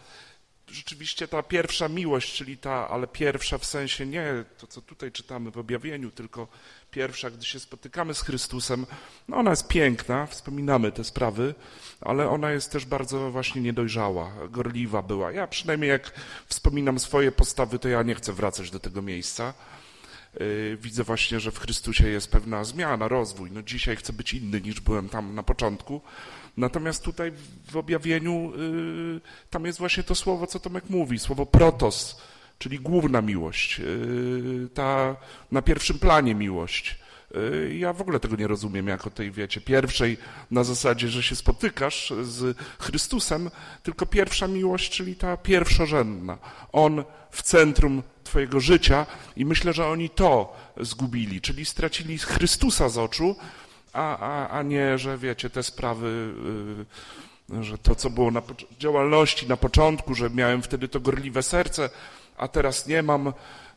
rzeczywiście ta pierwsza miłość, czyli ta, ale pierwsza w sensie nie to, co tutaj czytamy w objawieniu, tylko pierwsza, gdy się spotykamy z Chrystusem, no ona jest piękna, wspominamy te sprawy, ale ona jest też bardzo właśnie niedojrzała, gorliwa była. Ja przynajmniej jak wspominam swoje postawy, to ja nie chcę wracać do tego miejsca. Yy, widzę właśnie, że w Chrystusie jest pewna zmiana, rozwój. No dzisiaj chcę być inny niż byłem tam na początku, Natomiast tutaj w objawieniu y, tam jest właśnie to słowo, co Tomek mówi, słowo protos, czyli główna miłość, y, ta na pierwszym planie miłość. Y, ja w ogóle tego nie rozumiem jako tej, wiecie, pierwszej na zasadzie, że się spotykasz z Chrystusem, tylko pierwsza miłość, czyli ta pierwszorzędna. On w centrum Twojego życia i myślę, że oni to zgubili, czyli stracili Chrystusa z oczu, a, a, a nie, że wiecie, te sprawy, yy, że to, co było na działalności na początku, że miałem wtedy to gorliwe serce, a teraz nie mam.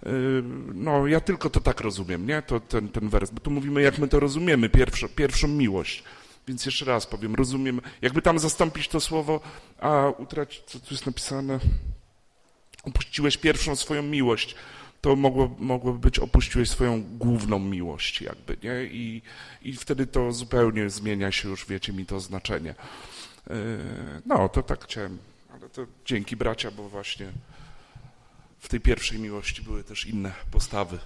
Yy, no, ja tylko to tak rozumiem, nie? To, ten, ten wers, bo tu mówimy, jak my to rozumiemy, pierwszą, pierwszą miłość. Więc jeszcze raz powiem, rozumiem, jakby tam zastąpić to słowo, a utrać, co tu jest napisane, opuściłeś pierwszą swoją miłość, to mogło, mogłoby być opuściłeś swoją główną miłość jakby, nie? I, I wtedy to zupełnie zmienia się już, wiecie mi to znaczenie. Yy, no, to tak chciałem, ale to dzięki bracia, bo właśnie w tej pierwszej miłości były też inne postawy.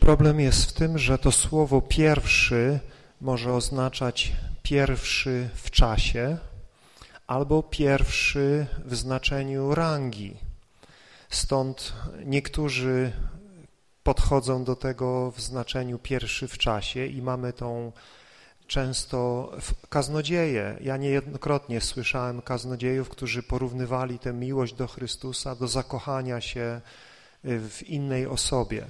Problem jest w tym, że to słowo pierwszy może oznaczać pierwszy w czasie albo pierwszy w znaczeniu rangi. Stąd niektórzy podchodzą do tego w znaczeniu pierwszy w czasie i mamy tą często kaznodzieje. Ja niejednokrotnie słyszałem kaznodziejów, którzy porównywali tę miłość do Chrystusa do zakochania się w innej osobie.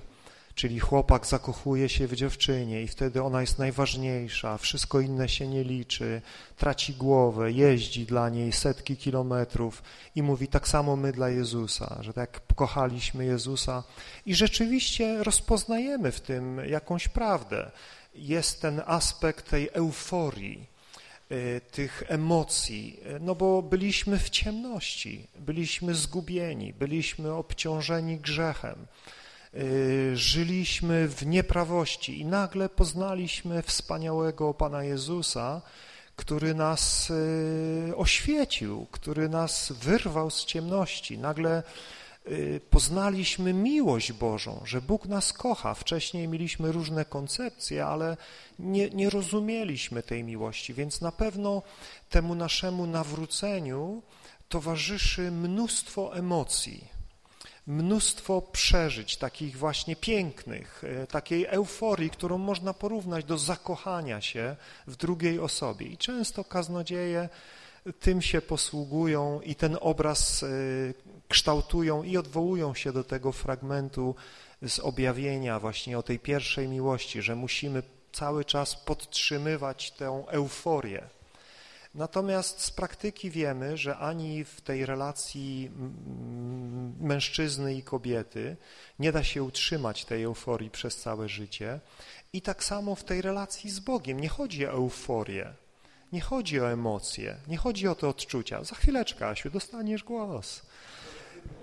Czyli chłopak zakochuje się w dziewczynie i wtedy ona jest najważniejsza, wszystko inne się nie liczy, traci głowę, jeździ dla niej setki kilometrów i mówi tak samo my dla Jezusa, że tak kochaliśmy Jezusa i rzeczywiście rozpoznajemy w tym jakąś prawdę. Jest ten aspekt tej euforii, y, tych emocji, no bo byliśmy w ciemności, byliśmy zgubieni, byliśmy obciążeni grzechem. Y, żyliśmy w nieprawości i nagle poznaliśmy wspaniałego Pana Jezusa, który nas y, oświecił, który nas wyrwał z ciemności. Nagle y, poznaliśmy miłość Bożą, że Bóg nas kocha. Wcześniej mieliśmy różne koncepcje, ale nie, nie rozumieliśmy tej miłości, więc na pewno temu naszemu nawróceniu towarzyszy mnóstwo emocji mnóstwo przeżyć, takich właśnie pięknych, e, takiej euforii, którą można porównać do zakochania się w drugiej osobie. I często kaznodzieje tym się posługują i ten obraz e, kształtują i odwołują się do tego fragmentu z objawienia właśnie o tej pierwszej miłości, że musimy cały czas podtrzymywać tę euforię. Natomiast z praktyki wiemy, że ani w tej relacji mężczyzny i kobiety nie da się utrzymać tej euforii przez całe życie i tak samo w tej relacji z Bogiem. Nie chodzi o euforię, nie chodzi o emocje, nie chodzi o te odczucia. Za chwileczkę, Asiu, dostaniesz głos.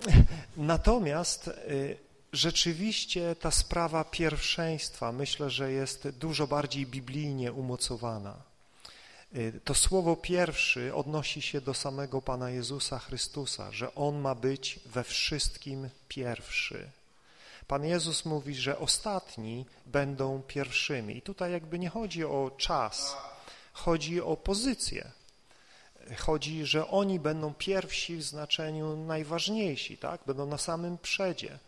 Natomiast y, rzeczywiście ta sprawa pierwszeństwa myślę, że jest dużo bardziej biblijnie umocowana. Y, to słowo pierwszy odnosi się do samego Pana Jezusa Chrystusa, że On ma być we wszystkim pierwszy. Pan Jezus mówi, że ostatni będą pierwszymi. I tutaj jakby nie chodzi o czas, chodzi o pozycję. Chodzi, że oni będą pierwsi w znaczeniu najważniejsi, tak? Będą na samym przedzie.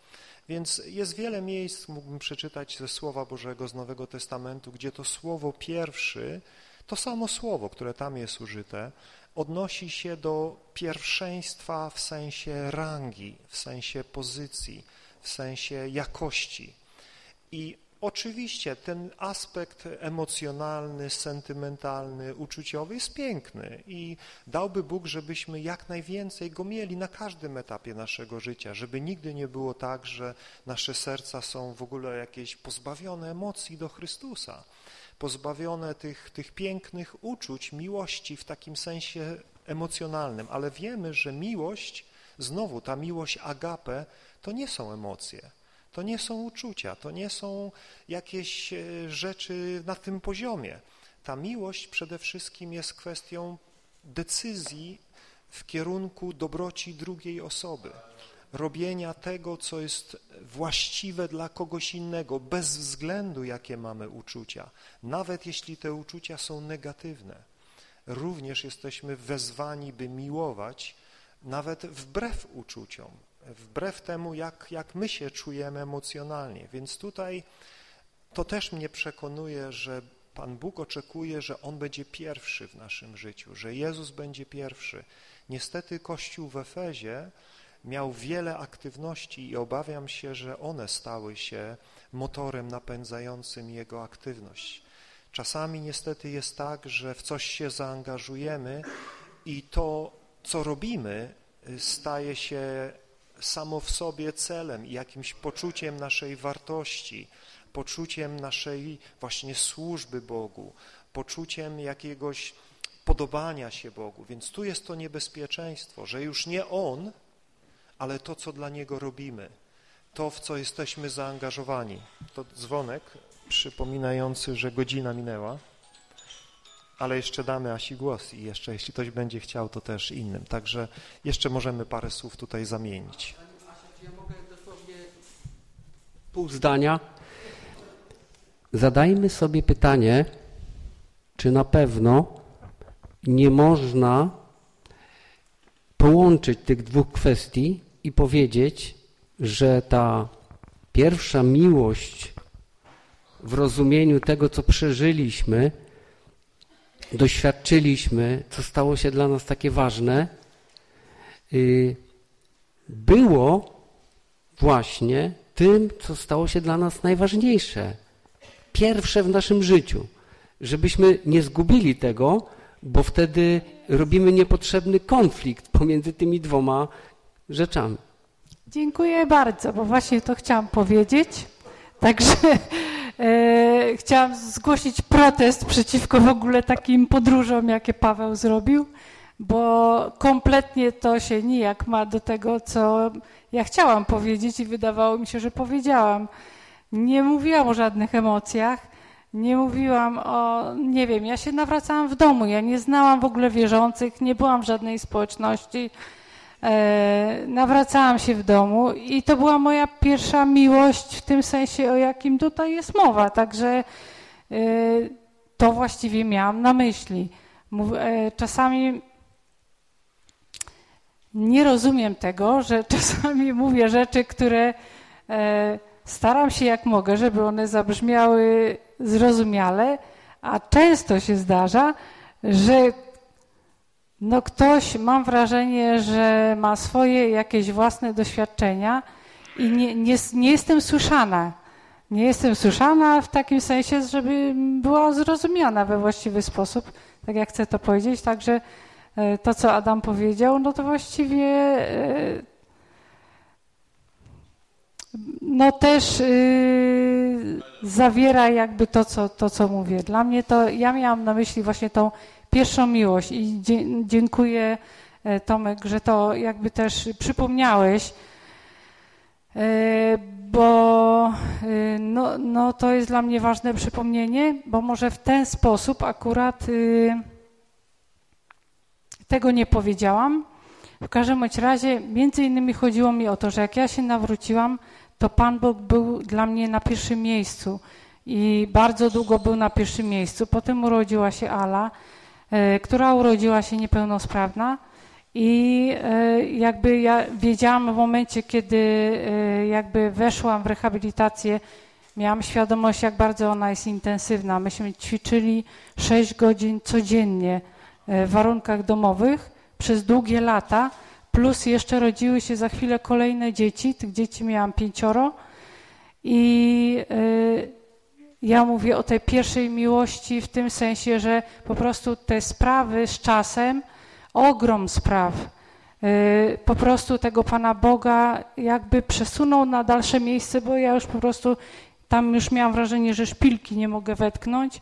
Więc jest wiele miejsc, mógłbym przeczytać ze Słowa Bożego z Nowego Testamentu, gdzie to słowo pierwszy to samo słowo, które tam jest użyte, odnosi się do pierwszeństwa w sensie rangi, w sensie pozycji, w sensie jakości. I oczywiście ten aspekt emocjonalny, sentymentalny, uczuciowy jest piękny i dałby Bóg, żebyśmy jak najwięcej go mieli na każdym etapie naszego życia, żeby nigdy nie było tak, że nasze serca są w ogóle jakieś pozbawione emocji do Chrystusa pozbawione tych, tych pięknych uczuć, miłości w takim sensie emocjonalnym, ale wiemy, że miłość, znowu ta miłość agape, to nie są emocje, to nie są uczucia, to nie są jakieś e, rzeczy na tym poziomie. Ta miłość przede wszystkim jest kwestią decyzji w kierunku dobroci drugiej osoby robienia tego, co jest właściwe dla kogoś innego, bez względu jakie mamy uczucia, nawet jeśli te uczucia są negatywne. Również jesteśmy wezwani, by miłować, nawet wbrew uczuciom, wbrew temu, jak, jak my się czujemy emocjonalnie. Więc tutaj to też mnie przekonuje, że Pan Bóg oczekuje, że On będzie pierwszy w naszym życiu, że Jezus będzie pierwszy. Niestety Kościół w Efezie miał wiele aktywności i obawiam się, że one stały się motorem napędzającym jego aktywność. Czasami niestety jest tak, że w coś się zaangażujemy i to, co robimy, staje się samo w sobie celem i jakimś poczuciem naszej wartości, poczuciem naszej właśnie służby Bogu, poczuciem jakiegoś podobania się Bogu. Więc tu jest to niebezpieczeństwo, że już nie On, ale to, co dla Niego robimy, to, w co jesteśmy zaangażowani. To dzwonek przypominający, że godzina minęła, ale jeszcze damy Asi głos i jeszcze, jeśli ktoś będzie chciał, to też innym. Także jeszcze możemy parę słów tutaj zamienić. Ja mogę dosłownie pół zdania. Zadajmy sobie pytanie, czy na pewno nie można połączyć tych dwóch kwestii i powiedzieć, że ta pierwsza miłość w rozumieniu tego, co przeżyliśmy, doświadczyliśmy, co stało się dla nas takie ważne, y, było właśnie tym, co stało się dla nas najważniejsze, pierwsze w naszym życiu, żebyśmy nie zgubili tego, bo wtedy robimy niepotrzebny konflikt pomiędzy tymi dwoma rzeczami. Dziękuję bardzo, bo właśnie to chciałam powiedzieć. Także e, chciałam zgłosić protest przeciwko w ogóle takim podróżom, jakie Paweł zrobił, bo kompletnie to się nijak ma do tego, co ja chciałam powiedzieć i wydawało mi się, że powiedziałam. Nie mówiłam o żadnych emocjach, nie mówiłam o, nie wiem, ja się nawracałam w domu, ja nie znałam w ogóle wierzących, nie byłam w żadnej społeczności. E, nawracałam się w domu i to była moja pierwsza miłość w tym sensie, o jakim tutaj jest mowa. Także e, to właściwie miałam na myśli. Mów, e, czasami nie rozumiem tego, że czasami mówię rzeczy, które e, staram się jak mogę, żeby one zabrzmiały zrozumiale, a często się zdarza, że no ktoś, mam wrażenie, że ma swoje jakieś własne doświadczenia i nie, nie, nie jestem słyszana. Nie jestem słyszana w takim sensie, żeby była zrozumiana we właściwy sposób, tak jak chcę to powiedzieć. Także e, to, co Adam powiedział, no to właściwie e, no też yy, zawiera jakby to co, to, co mówię. Dla mnie to, ja miałam na myśli właśnie tą pierwszą miłość i dziękuję e, Tomek, że to jakby też przypomniałeś, e, bo e, no, no to jest dla mnie ważne przypomnienie, bo może w ten sposób akurat y, tego nie powiedziałam. W każdym razie między innymi chodziło mi o to, że jak ja się nawróciłam, to Pan Bóg był dla mnie na pierwszym miejscu i bardzo długo był na pierwszym miejscu. Potem urodziła się Ala, E, która urodziła się niepełnosprawna i e, jakby ja wiedziałam w momencie, kiedy e, jakby weszłam w rehabilitację, miałam świadomość, jak bardzo ona jest intensywna. Myśmy ćwiczyli 6 godzin codziennie w warunkach domowych przez długie lata, plus jeszcze rodziły się za chwilę kolejne dzieci. Tych dzieci miałam pięcioro i ja mówię o tej pierwszej miłości w tym sensie, że po prostu te sprawy z czasem, ogrom spraw, y, po prostu tego Pana Boga jakby przesunął na dalsze miejsce, bo ja już po prostu tam już miałam wrażenie, że szpilki nie mogę wetknąć.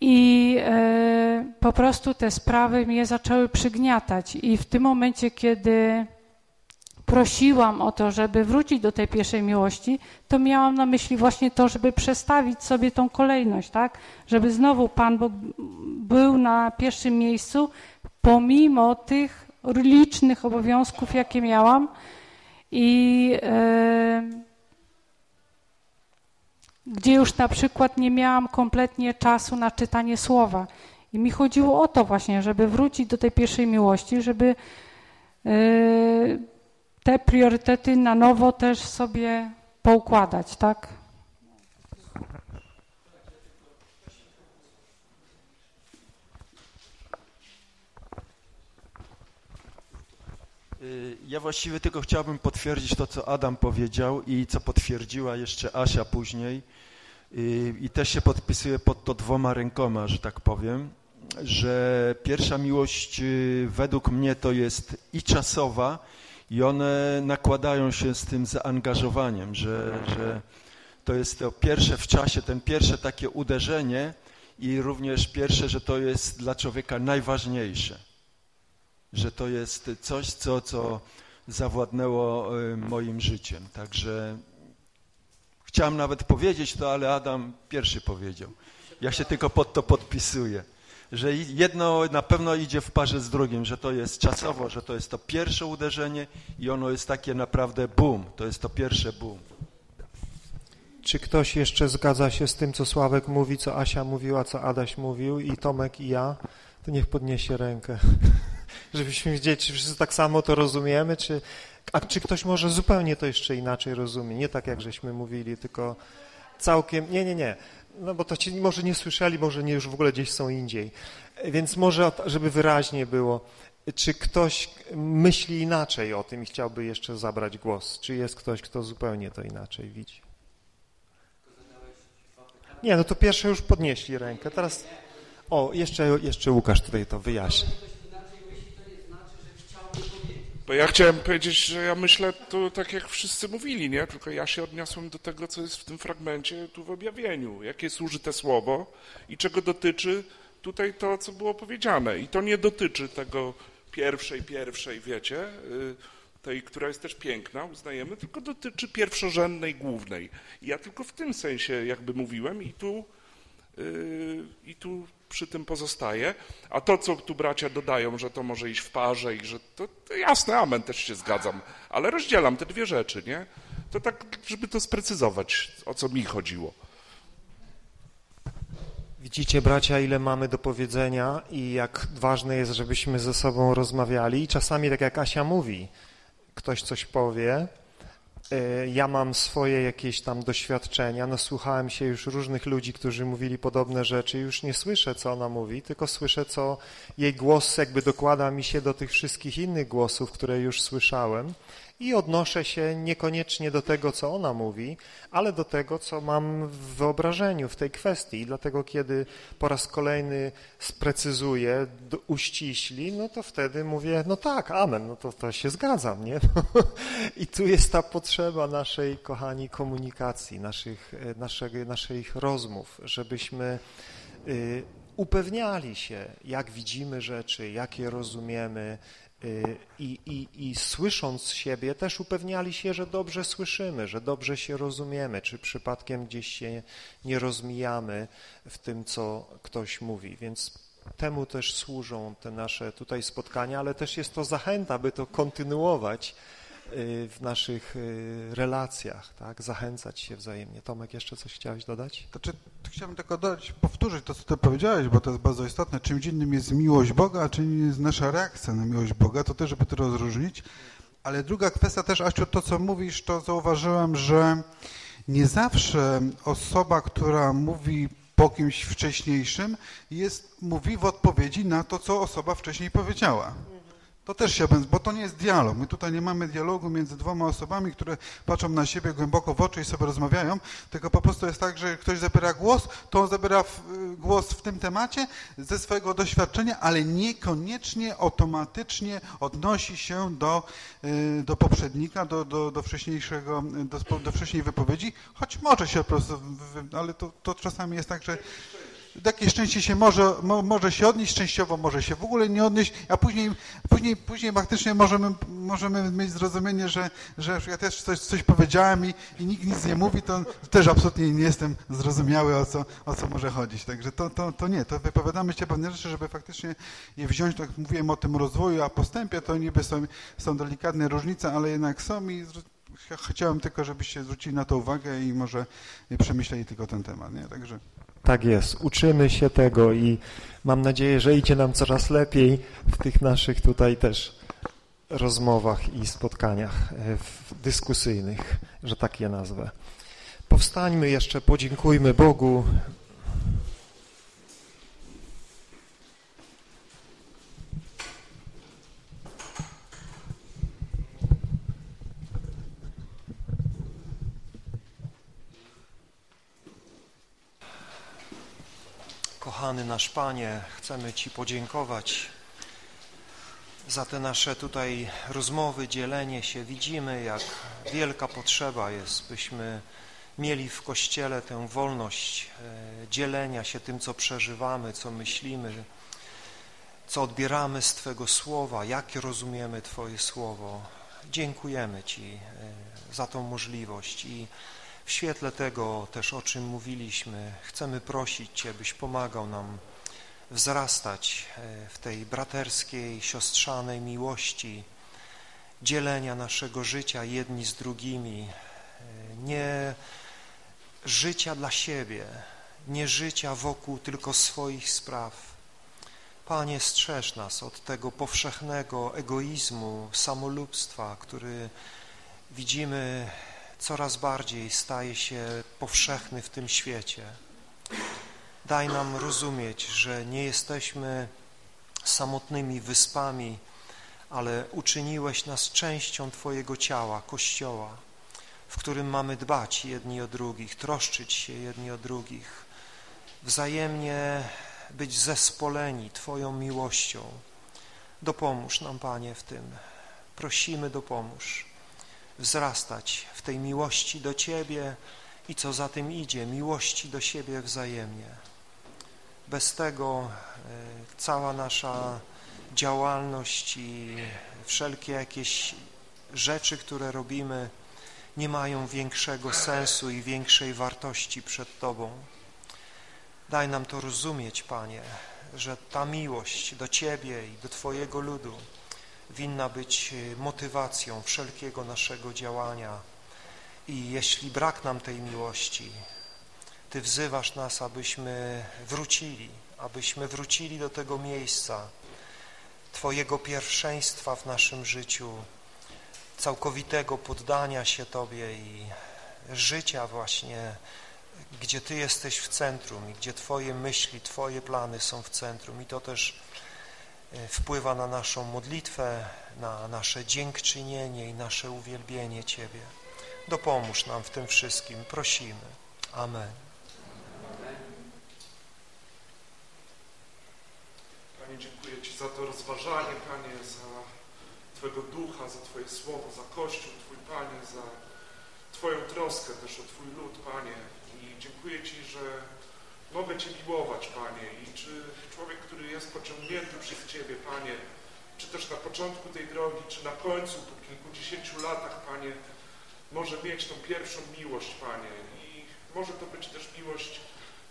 I y, po prostu te sprawy mnie zaczęły przygniatać. I w tym momencie, kiedy prosiłam o to, żeby wrócić do tej pierwszej miłości, to miałam na myśli właśnie to, żeby przestawić sobie tą kolejność, tak? Żeby znowu Pan Bóg był na pierwszym miejscu, pomimo tych licznych obowiązków, jakie miałam. I e, gdzie już na przykład nie miałam kompletnie czasu na czytanie słowa. I mi chodziło o to właśnie, żeby wrócić do tej pierwszej miłości, żeby e, te priorytety na nowo też sobie poukładać, tak? Ja właściwie tylko chciałbym potwierdzić to, co Adam powiedział i co potwierdziła jeszcze Asia później. Y, I też się podpisuję pod to dwoma rękoma, że tak powiem, że pierwsza miłość y, według mnie to jest i czasowa, i one nakładają się z tym zaangażowaniem, że, że to jest to pierwsze w czasie, ten pierwsze takie uderzenie i również pierwsze, że to jest dla człowieka najważniejsze że to jest coś, co, co zawładnęło y, moim życiem. Także chciałem nawet powiedzieć to, ale Adam pierwszy powiedział. Ja się tylko pod to podpisuję, że jedno na pewno idzie w parze z drugim, że to jest czasowo, że to jest to pierwsze uderzenie i ono jest takie naprawdę boom, to jest to pierwsze boom. Czy ktoś jeszcze zgadza się z tym, co Sławek mówi, co Asia mówiła, co Adaś mówił i Tomek i ja? To niech podniesie rękę. Żebyśmy wiedzieli, czy wszyscy tak samo to rozumiemy, czy, a czy ktoś może zupełnie to jeszcze inaczej rozumie, nie tak jak żeśmy mówili, tylko całkiem, nie, nie, nie, no bo to ci może nie słyszeli, może nie już w ogóle gdzieś są indziej, więc może, żeby wyraźnie było, czy ktoś myśli inaczej o tym i chciałby jeszcze zabrać głos, czy jest ktoś, kto zupełnie to inaczej widzi? Nie, no to pierwsze już podnieśli rękę, teraz, o, jeszcze, jeszcze Łukasz tutaj to wyjaśni. Bo ja chciałem powiedzieć, że ja myślę to tak jak wszyscy mówili, nie? Tylko ja się odniosłem do tego, co jest w tym fragmencie tu w objawieniu. Jakie jest użyte słowo i czego dotyczy tutaj to, co było powiedziane. I to nie dotyczy tego pierwszej, pierwszej, wiecie, y, tej, która jest też piękna, uznajemy, tylko dotyczy pierwszorzędnej, głównej. I ja tylko w tym sensie jakby mówiłem i tu, i tu przy tym pozostaje. A to, co tu bracia dodają, że to może iść w parze i że to, to jasne, amen, też się zgadzam, ale rozdzielam te dwie rzeczy, nie? To tak, żeby to sprecyzować, o co mi chodziło. Widzicie, bracia, ile mamy do powiedzenia i jak ważne jest, żebyśmy ze sobą rozmawiali. I czasami, tak jak Asia mówi, ktoś coś powie, ja mam swoje jakieś tam doświadczenia, nasłuchałem się już różnych ludzi, którzy mówili podobne rzeczy, już nie słyszę, co ona mówi, tylko słyszę, co jej głos jakby dokłada mi się do tych wszystkich innych głosów, które już słyszałem i odnoszę się niekoniecznie do tego, co ona mówi, ale do tego, co mam w wyobrażeniu w tej kwestii. I dlatego, kiedy po raz kolejny sprecyzuję, uściśli, no to wtedy mówię, no tak, amen, no to, to się zgadzam, nie? I tu jest ta potrzeba naszej, kochani, komunikacji, naszych, naszych, naszych rozmów, żebyśmy y, upewniali się, jak widzimy rzeczy, jak je rozumiemy, I, i, I słysząc siebie też upewniali się, że dobrze słyszymy, że dobrze się rozumiemy, czy przypadkiem gdzieś się nie rozmijamy w tym, co ktoś mówi. Więc temu też służą te nasze tutaj spotkania, ale też jest to zachęta, by to kontynuować Y, w naszych y, relacjach, tak? zachęcać się wzajemnie. Tomek, jeszcze coś chciałeś dodać? Znaczy, chciałbym tylko dodać, powtórzyć to, co ty powiedziałeś, bo to jest bardzo istotne. Czym innym jest miłość Boga, a czym jest nasza reakcja na miłość Boga, to też, żeby to rozróżnić. Ale druga kwestia też, Aściu, to, co mówisz, to zauważyłem, że nie zawsze osoba, która mówi po kimś wcześniejszym, jest, mówi w odpowiedzi na to, co osoba wcześniej powiedziała. To też się będzie, bo to nie jest dialog. My tutaj nie mamy dialogu między dwoma osobami, które patrzą na siebie głęboko w oczy i sobie rozmawiają, tylko po prostu jest tak, że ktoś zabiera głos, to on zabiera w, głos w tym temacie ze swojego doświadczenia, ale niekoniecznie automatycznie odnosi się do, y, do poprzednika, do, do, do wcześniejszego, do, do wcześniej wypowiedzi, choć może się po prostu, ale to, to czasami jest tak, że takie szczęście się może, mo, może się odnieść, częściowo może się w ogóle nie odnieść, a później, później, później faktycznie możemy, możemy mieć zrozumienie, że, że ja też coś, coś powiedziałem i, i nikt nic nie mówi, to też absolutnie nie jestem zrozumiały, o co, o co może chodzić. Także to, to, to nie, to wypowiadamy się pewne rzeczy, żeby faktycznie je wziąć, tak mówiłem o tym rozwoju, a postępie, to niby są, są delikatne różnice, ale jednak są i chciałem tylko, żebyście zwrócili na to uwagę i może przemyśleli tylko ten temat. Nie? Także... Tak jest, uczymy się tego i mam nadzieję, że idzie nam coraz lepiej w tych naszych tutaj też rozmowach i spotkaniach e, dyskusyjnych, że tak je nazwę. Powstańmy jeszcze, podziękujmy Bogu Kochany nasz Panie, chcemy Ci podziękować za te nasze tutaj rozmowy, dzielenie się. Widzimy, jak wielka potrzeba jest, byśmy mieli w Kościele tę wolność e, dzielenia się tym, co przeżywamy, co myślimy, co odbieramy z Twego Słowa, jak rozumiemy Twoje Słowo. Dziękujemy Ci e, za tą możliwość i w świetle tego też, o czym mówiliśmy, chcemy prosić Cię, byś pomagał nam wzrastać e, w tej braterskiej, siostrzanej miłości, dzielenia naszego życia jedni z drugimi, e, nie życia dla siebie, nie życia wokół tylko swoich spraw. Panie, strzeż nas od tego powszechnego egoizmu, samolubstwa, który widzimy coraz bardziej staje się powszechny w tym świecie. Daj nam rozumieć, że nie jesteśmy samotnymi wyspami, ale uczyniłeś nas częścią Twojego ciała, Kościoła, w którym mamy dbać jedni o drugich, troszczyć się jedni o drugich, wzajemnie być zespoleni Twoją miłością. Dopomóż nam, Panie, w tym. Prosimy, dopomóż wzrastać w tej miłości do Ciebie i co za tym idzie, miłości do siebie wzajemnie. Bez tego e, cała nasza działalność i wszelkie jakieś rzeczy, które robimy, nie mają większego sensu i większej wartości przed Tobą. Daj nam to rozumieć, Panie, że ta miłość do Ciebie i do Twojego ludu winna być e, motywacją wszelkiego naszego działania. I jeśli brak nam tej miłości, Ty wzywasz nas, abyśmy wrócili, abyśmy wrócili do tego miejsca Twojego pierwszeństwa w naszym życiu, całkowitego poddania się Tobie i życia właśnie, gdzie Ty jesteś w centrum i gdzie Twoje myśli, Twoje plany są w centrum. I to też wpływa na naszą modlitwę, na nasze dziękczynienie i nasze uwielbienie Ciebie. Dopomóż nam w tym wszystkim, prosimy. Amen. Panie, dziękuję Ci za to rozważanie, Panie, za Twojego ducha, za Twoje słowo, za Kościół Twój, Panie, za Twoją troskę też o Twój lud, Panie. I dziękuję Ci, że mogę Cię miłować, Panie. I czy człowiek, który jest pociągnięty przez Ciebie, Panie, czy też na początku tej drogi, czy na końcu, po kilkudziesięciu latach, Panie, może mieć tą pierwszą miłość, Panie. I może to być też miłość,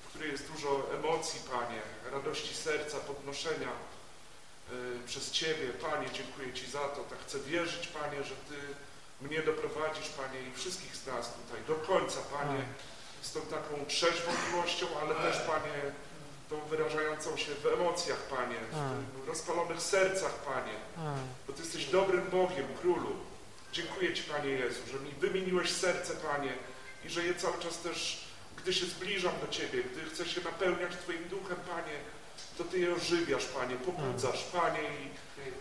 w której jest dużo emocji, Panie, radości serca, podnoszenia y, przez Ciebie. Panie, dziękuję Ci za to. Tak chcę wierzyć, Panie, że Ty mnie doprowadzisz, Panie, i wszystkich z nas tutaj do końca, Panie z tą taką trzeźwą miłością, ale też, Panie, tą wyrażającą się w emocjach, Panie, w rozpalonych sercach, Panie, bo Ty jesteś dobrym Bogiem, Królu. Dziękuję Ci, Panie Jezu, że mi wymieniłeś serce, Panie, i że je cały czas też, gdy się zbliżam do Ciebie, gdy chcę się napełniać Twoim duchem, Panie, to Ty je ożywiasz, Panie, pobudzasz, Panie, i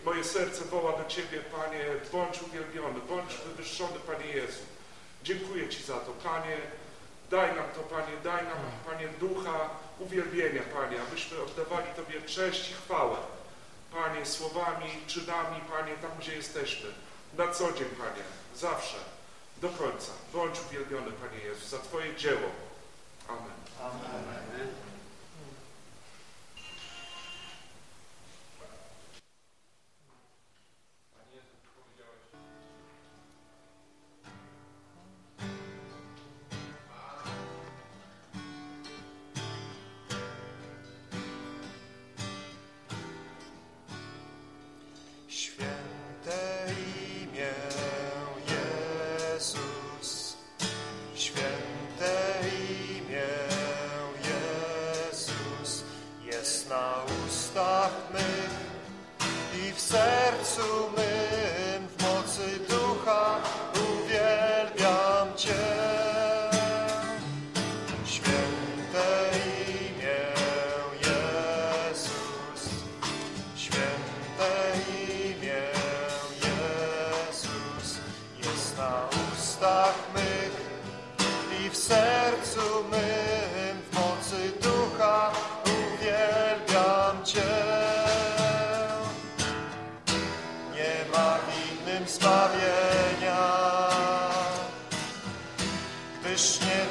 moje serce woła do Ciebie, Panie, bądź uwielbiony, bądź wywyższony, Panie Jezu. Dziękuję Ci za to, Panie, Daj nam to, Panie, daj nam, Panie, ducha uwielbienia, Panie, abyśmy oddawali Tobie cześć i chwałę. Panie, słowami, czynami, Panie, tam, gdzie jesteśmy. Na co dzień, Panie, zawsze, do końca. Bądź uwielbiony, Panie Jezu, za Twoje dzieło. Amen. Amen.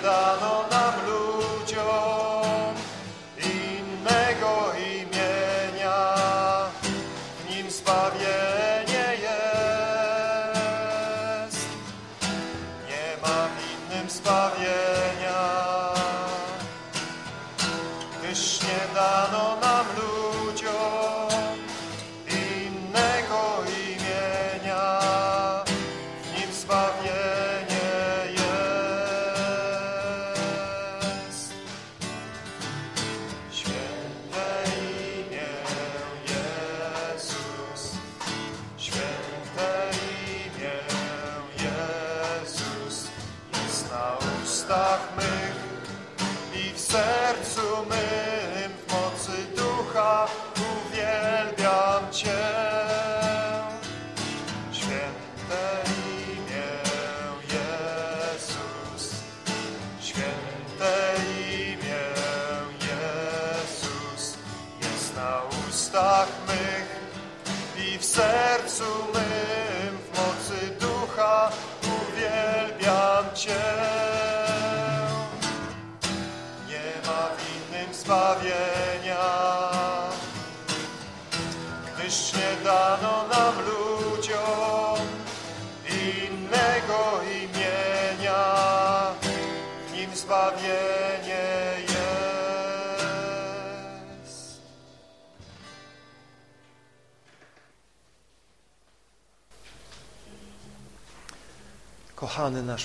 Dano nam ludziom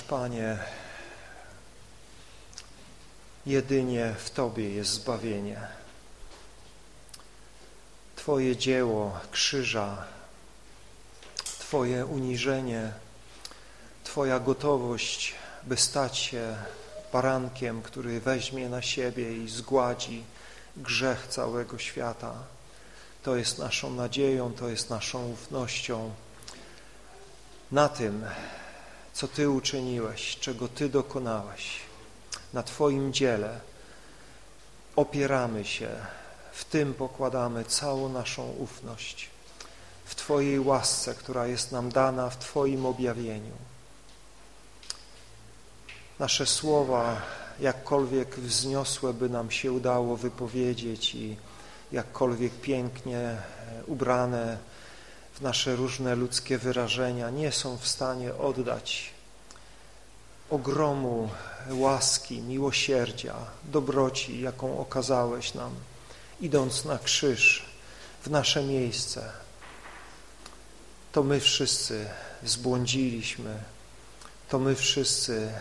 Panie, jedynie w Tobie jest zbawienie. Twoje dzieło krzyża, Twoje uniżenie, Twoja gotowość, by stać się barankiem, który weźmie na siebie i zgładzi grzech całego świata. To jest naszą nadzieją, to jest naszą ufnością. Na tym, co Ty uczyniłeś, czego Ty dokonałeś, na Twoim dziele opieramy się, w tym pokładamy całą naszą ufność, w Twojej łasce, która jest nam dana w Twoim objawieniu. Nasze słowa, jakkolwiek wzniosłe by nam się udało wypowiedzieć i jakkolwiek pięknie e, ubrane nasze różne ludzkie wyrażenia, nie są w stanie oddać ogromu łaski, miłosierdzia, dobroci, jaką okazałeś nam, idąc na krzyż w nasze miejsce. To my wszyscy zbłądziliśmy, to my wszyscy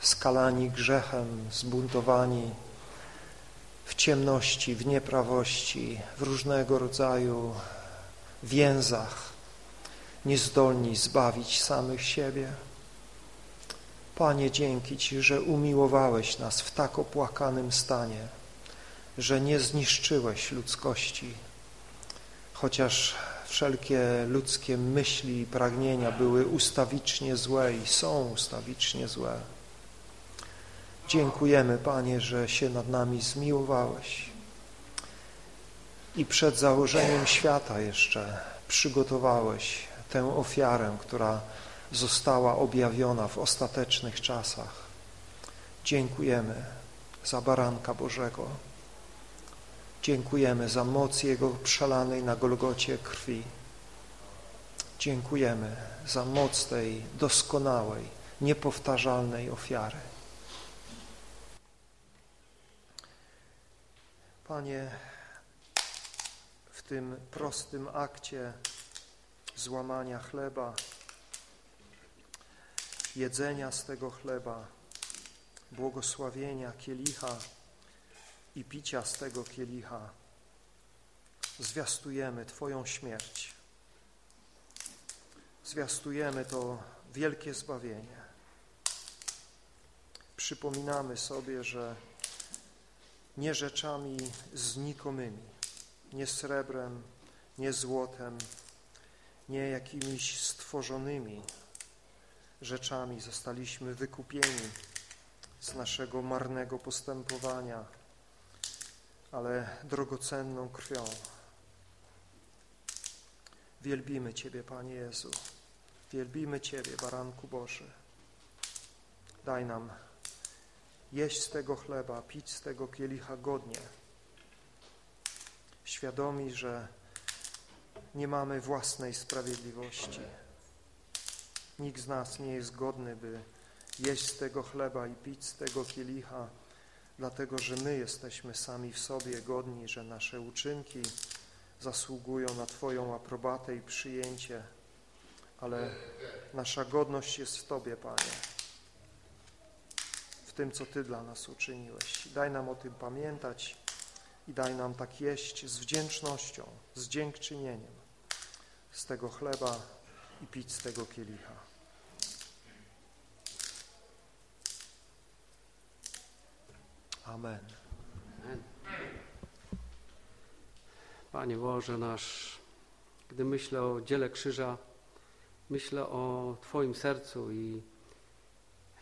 skalani grzechem, zbuntowani w ciemności, w nieprawości, w różnego rodzaju więzach, niezdolni zbawić samych siebie. Panie, dzięki Ci, że umiłowałeś nas w tak opłakanym stanie, że nie zniszczyłeś ludzkości, chociaż wszelkie ludzkie myśli i pragnienia były ustawicznie złe i są ustawicznie złe. Dziękujemy, Panie, że się nad nami zmiłowałeś i przed założeniem świata jeszcze przygotowałeś tę ofiarę, która została objawiona w ostatecznych czasach. Dziękujemy za baranka Bożego. Dziękujemy za moc Jego przelanej na Golgocie krwi. Dziękujemy za moc tej doskonałej, niepowtarzalnej ofiary. Panie, tym prostym akcie złamania chleba, jedzenia z tego chleba, błogosławienia kielicha i picia z tego kielicha, zwiastujemy Twoją śmierć. Zwiastujemy to wielkie zbawienie. Przypominamy sobie, że nie rzeczami znikomymi, nie srebrem, nie złotem, nie jakimiś stworzonymi rzeczami zostaliśmy wykupieni z naszego marnego postępowania, ale drogocenną krwią. Wielbimy Ciebie, Panie Jezu. Wielbimy Ciebie, Baranku Boży. Daj nam jeść z tego chleba, pić z tego kielicha godnie, świadomi, że nie mamy własnej sprawiedliwości. Nikt z nas nie jest godny, by jeść z tego chleba i pić z tego kielicha, dlatego że my jesteśmy sami w sobie godni, że nasze uczynki zasługują na Twoją aprobatę i przyjęcie, ale nasza godność jest w Tobie, Panie, w tym, co Ty dla nas uczyniłeś. Daj nam o tym pamiętać i daj nam tak jeść z wdzięcznością, z dziękczynieniem z tego chleba i pić z tego kielicha. Amen. Amen. Panie Boże nasz, gdy myślę o dziele krzyża, myślę o Twoim sercu i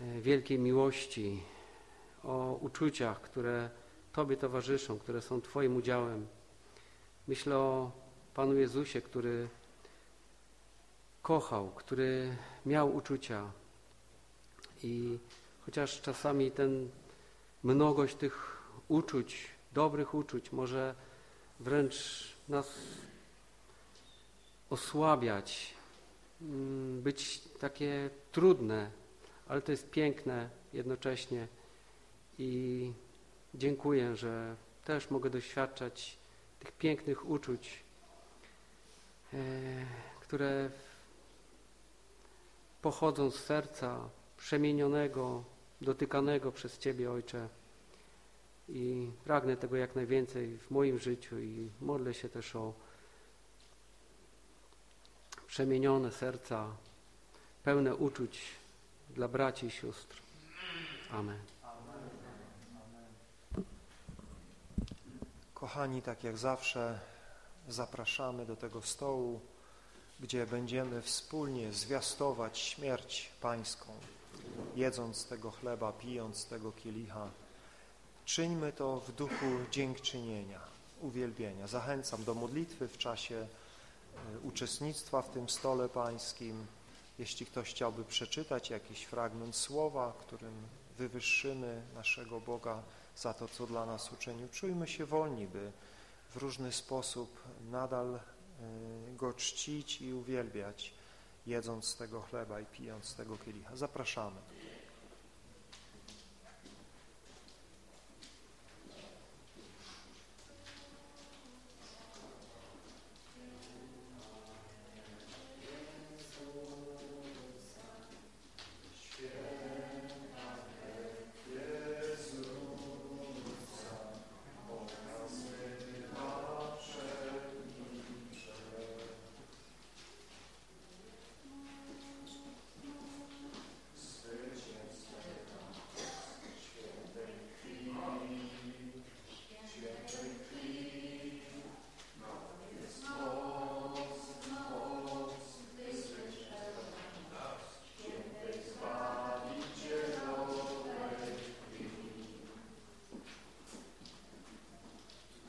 e, wielkiej miłości, o uczuciach, które Tobie towarzyszą, które są Twoim udziałem. Myślę o Panu Jezusie, który kochał, który miał uczucia i chociaż czasami ten mnogość tych uczuć, dobrych uczuć może wręcz nas osłabiać, mm, być takie trudne, ale to jest piękne jednocześnie i dziękuję, że też mogę doświadczać tych pięknych uczuć, e, które pochodzą z serca przemienionego, dotykanego przez Ciebie, Ojcze. I pragnę tego jak najwięcej w moim życiu i modlę się też o przemienione serca, pełne uczuć dla braci i sióstr. Amen. Kochani, tak jak zawsze zapraszamy do tego stołu, gdzie będziemy wspólnie zwiastować śmierć Pańską, jedząc tego chleba, pijąc tego kielicha. Czyńmy to w duchu dziękczynienia, uwielbienia. Zachęcam do modlitwy w czasie e, uczestnictwa w tym stole pańskim. Jeśli ktoś chciałby przeczytać jakiś fragment słowa, którym wywyższymy naszego Boga za to, co dla nas uczynił, czujmy się wolni, by w różny sposób nadal Y, Go czcić i uwielbiać, jedząc z tego chleba i pijąc z tego kielicha. Zapraszamy.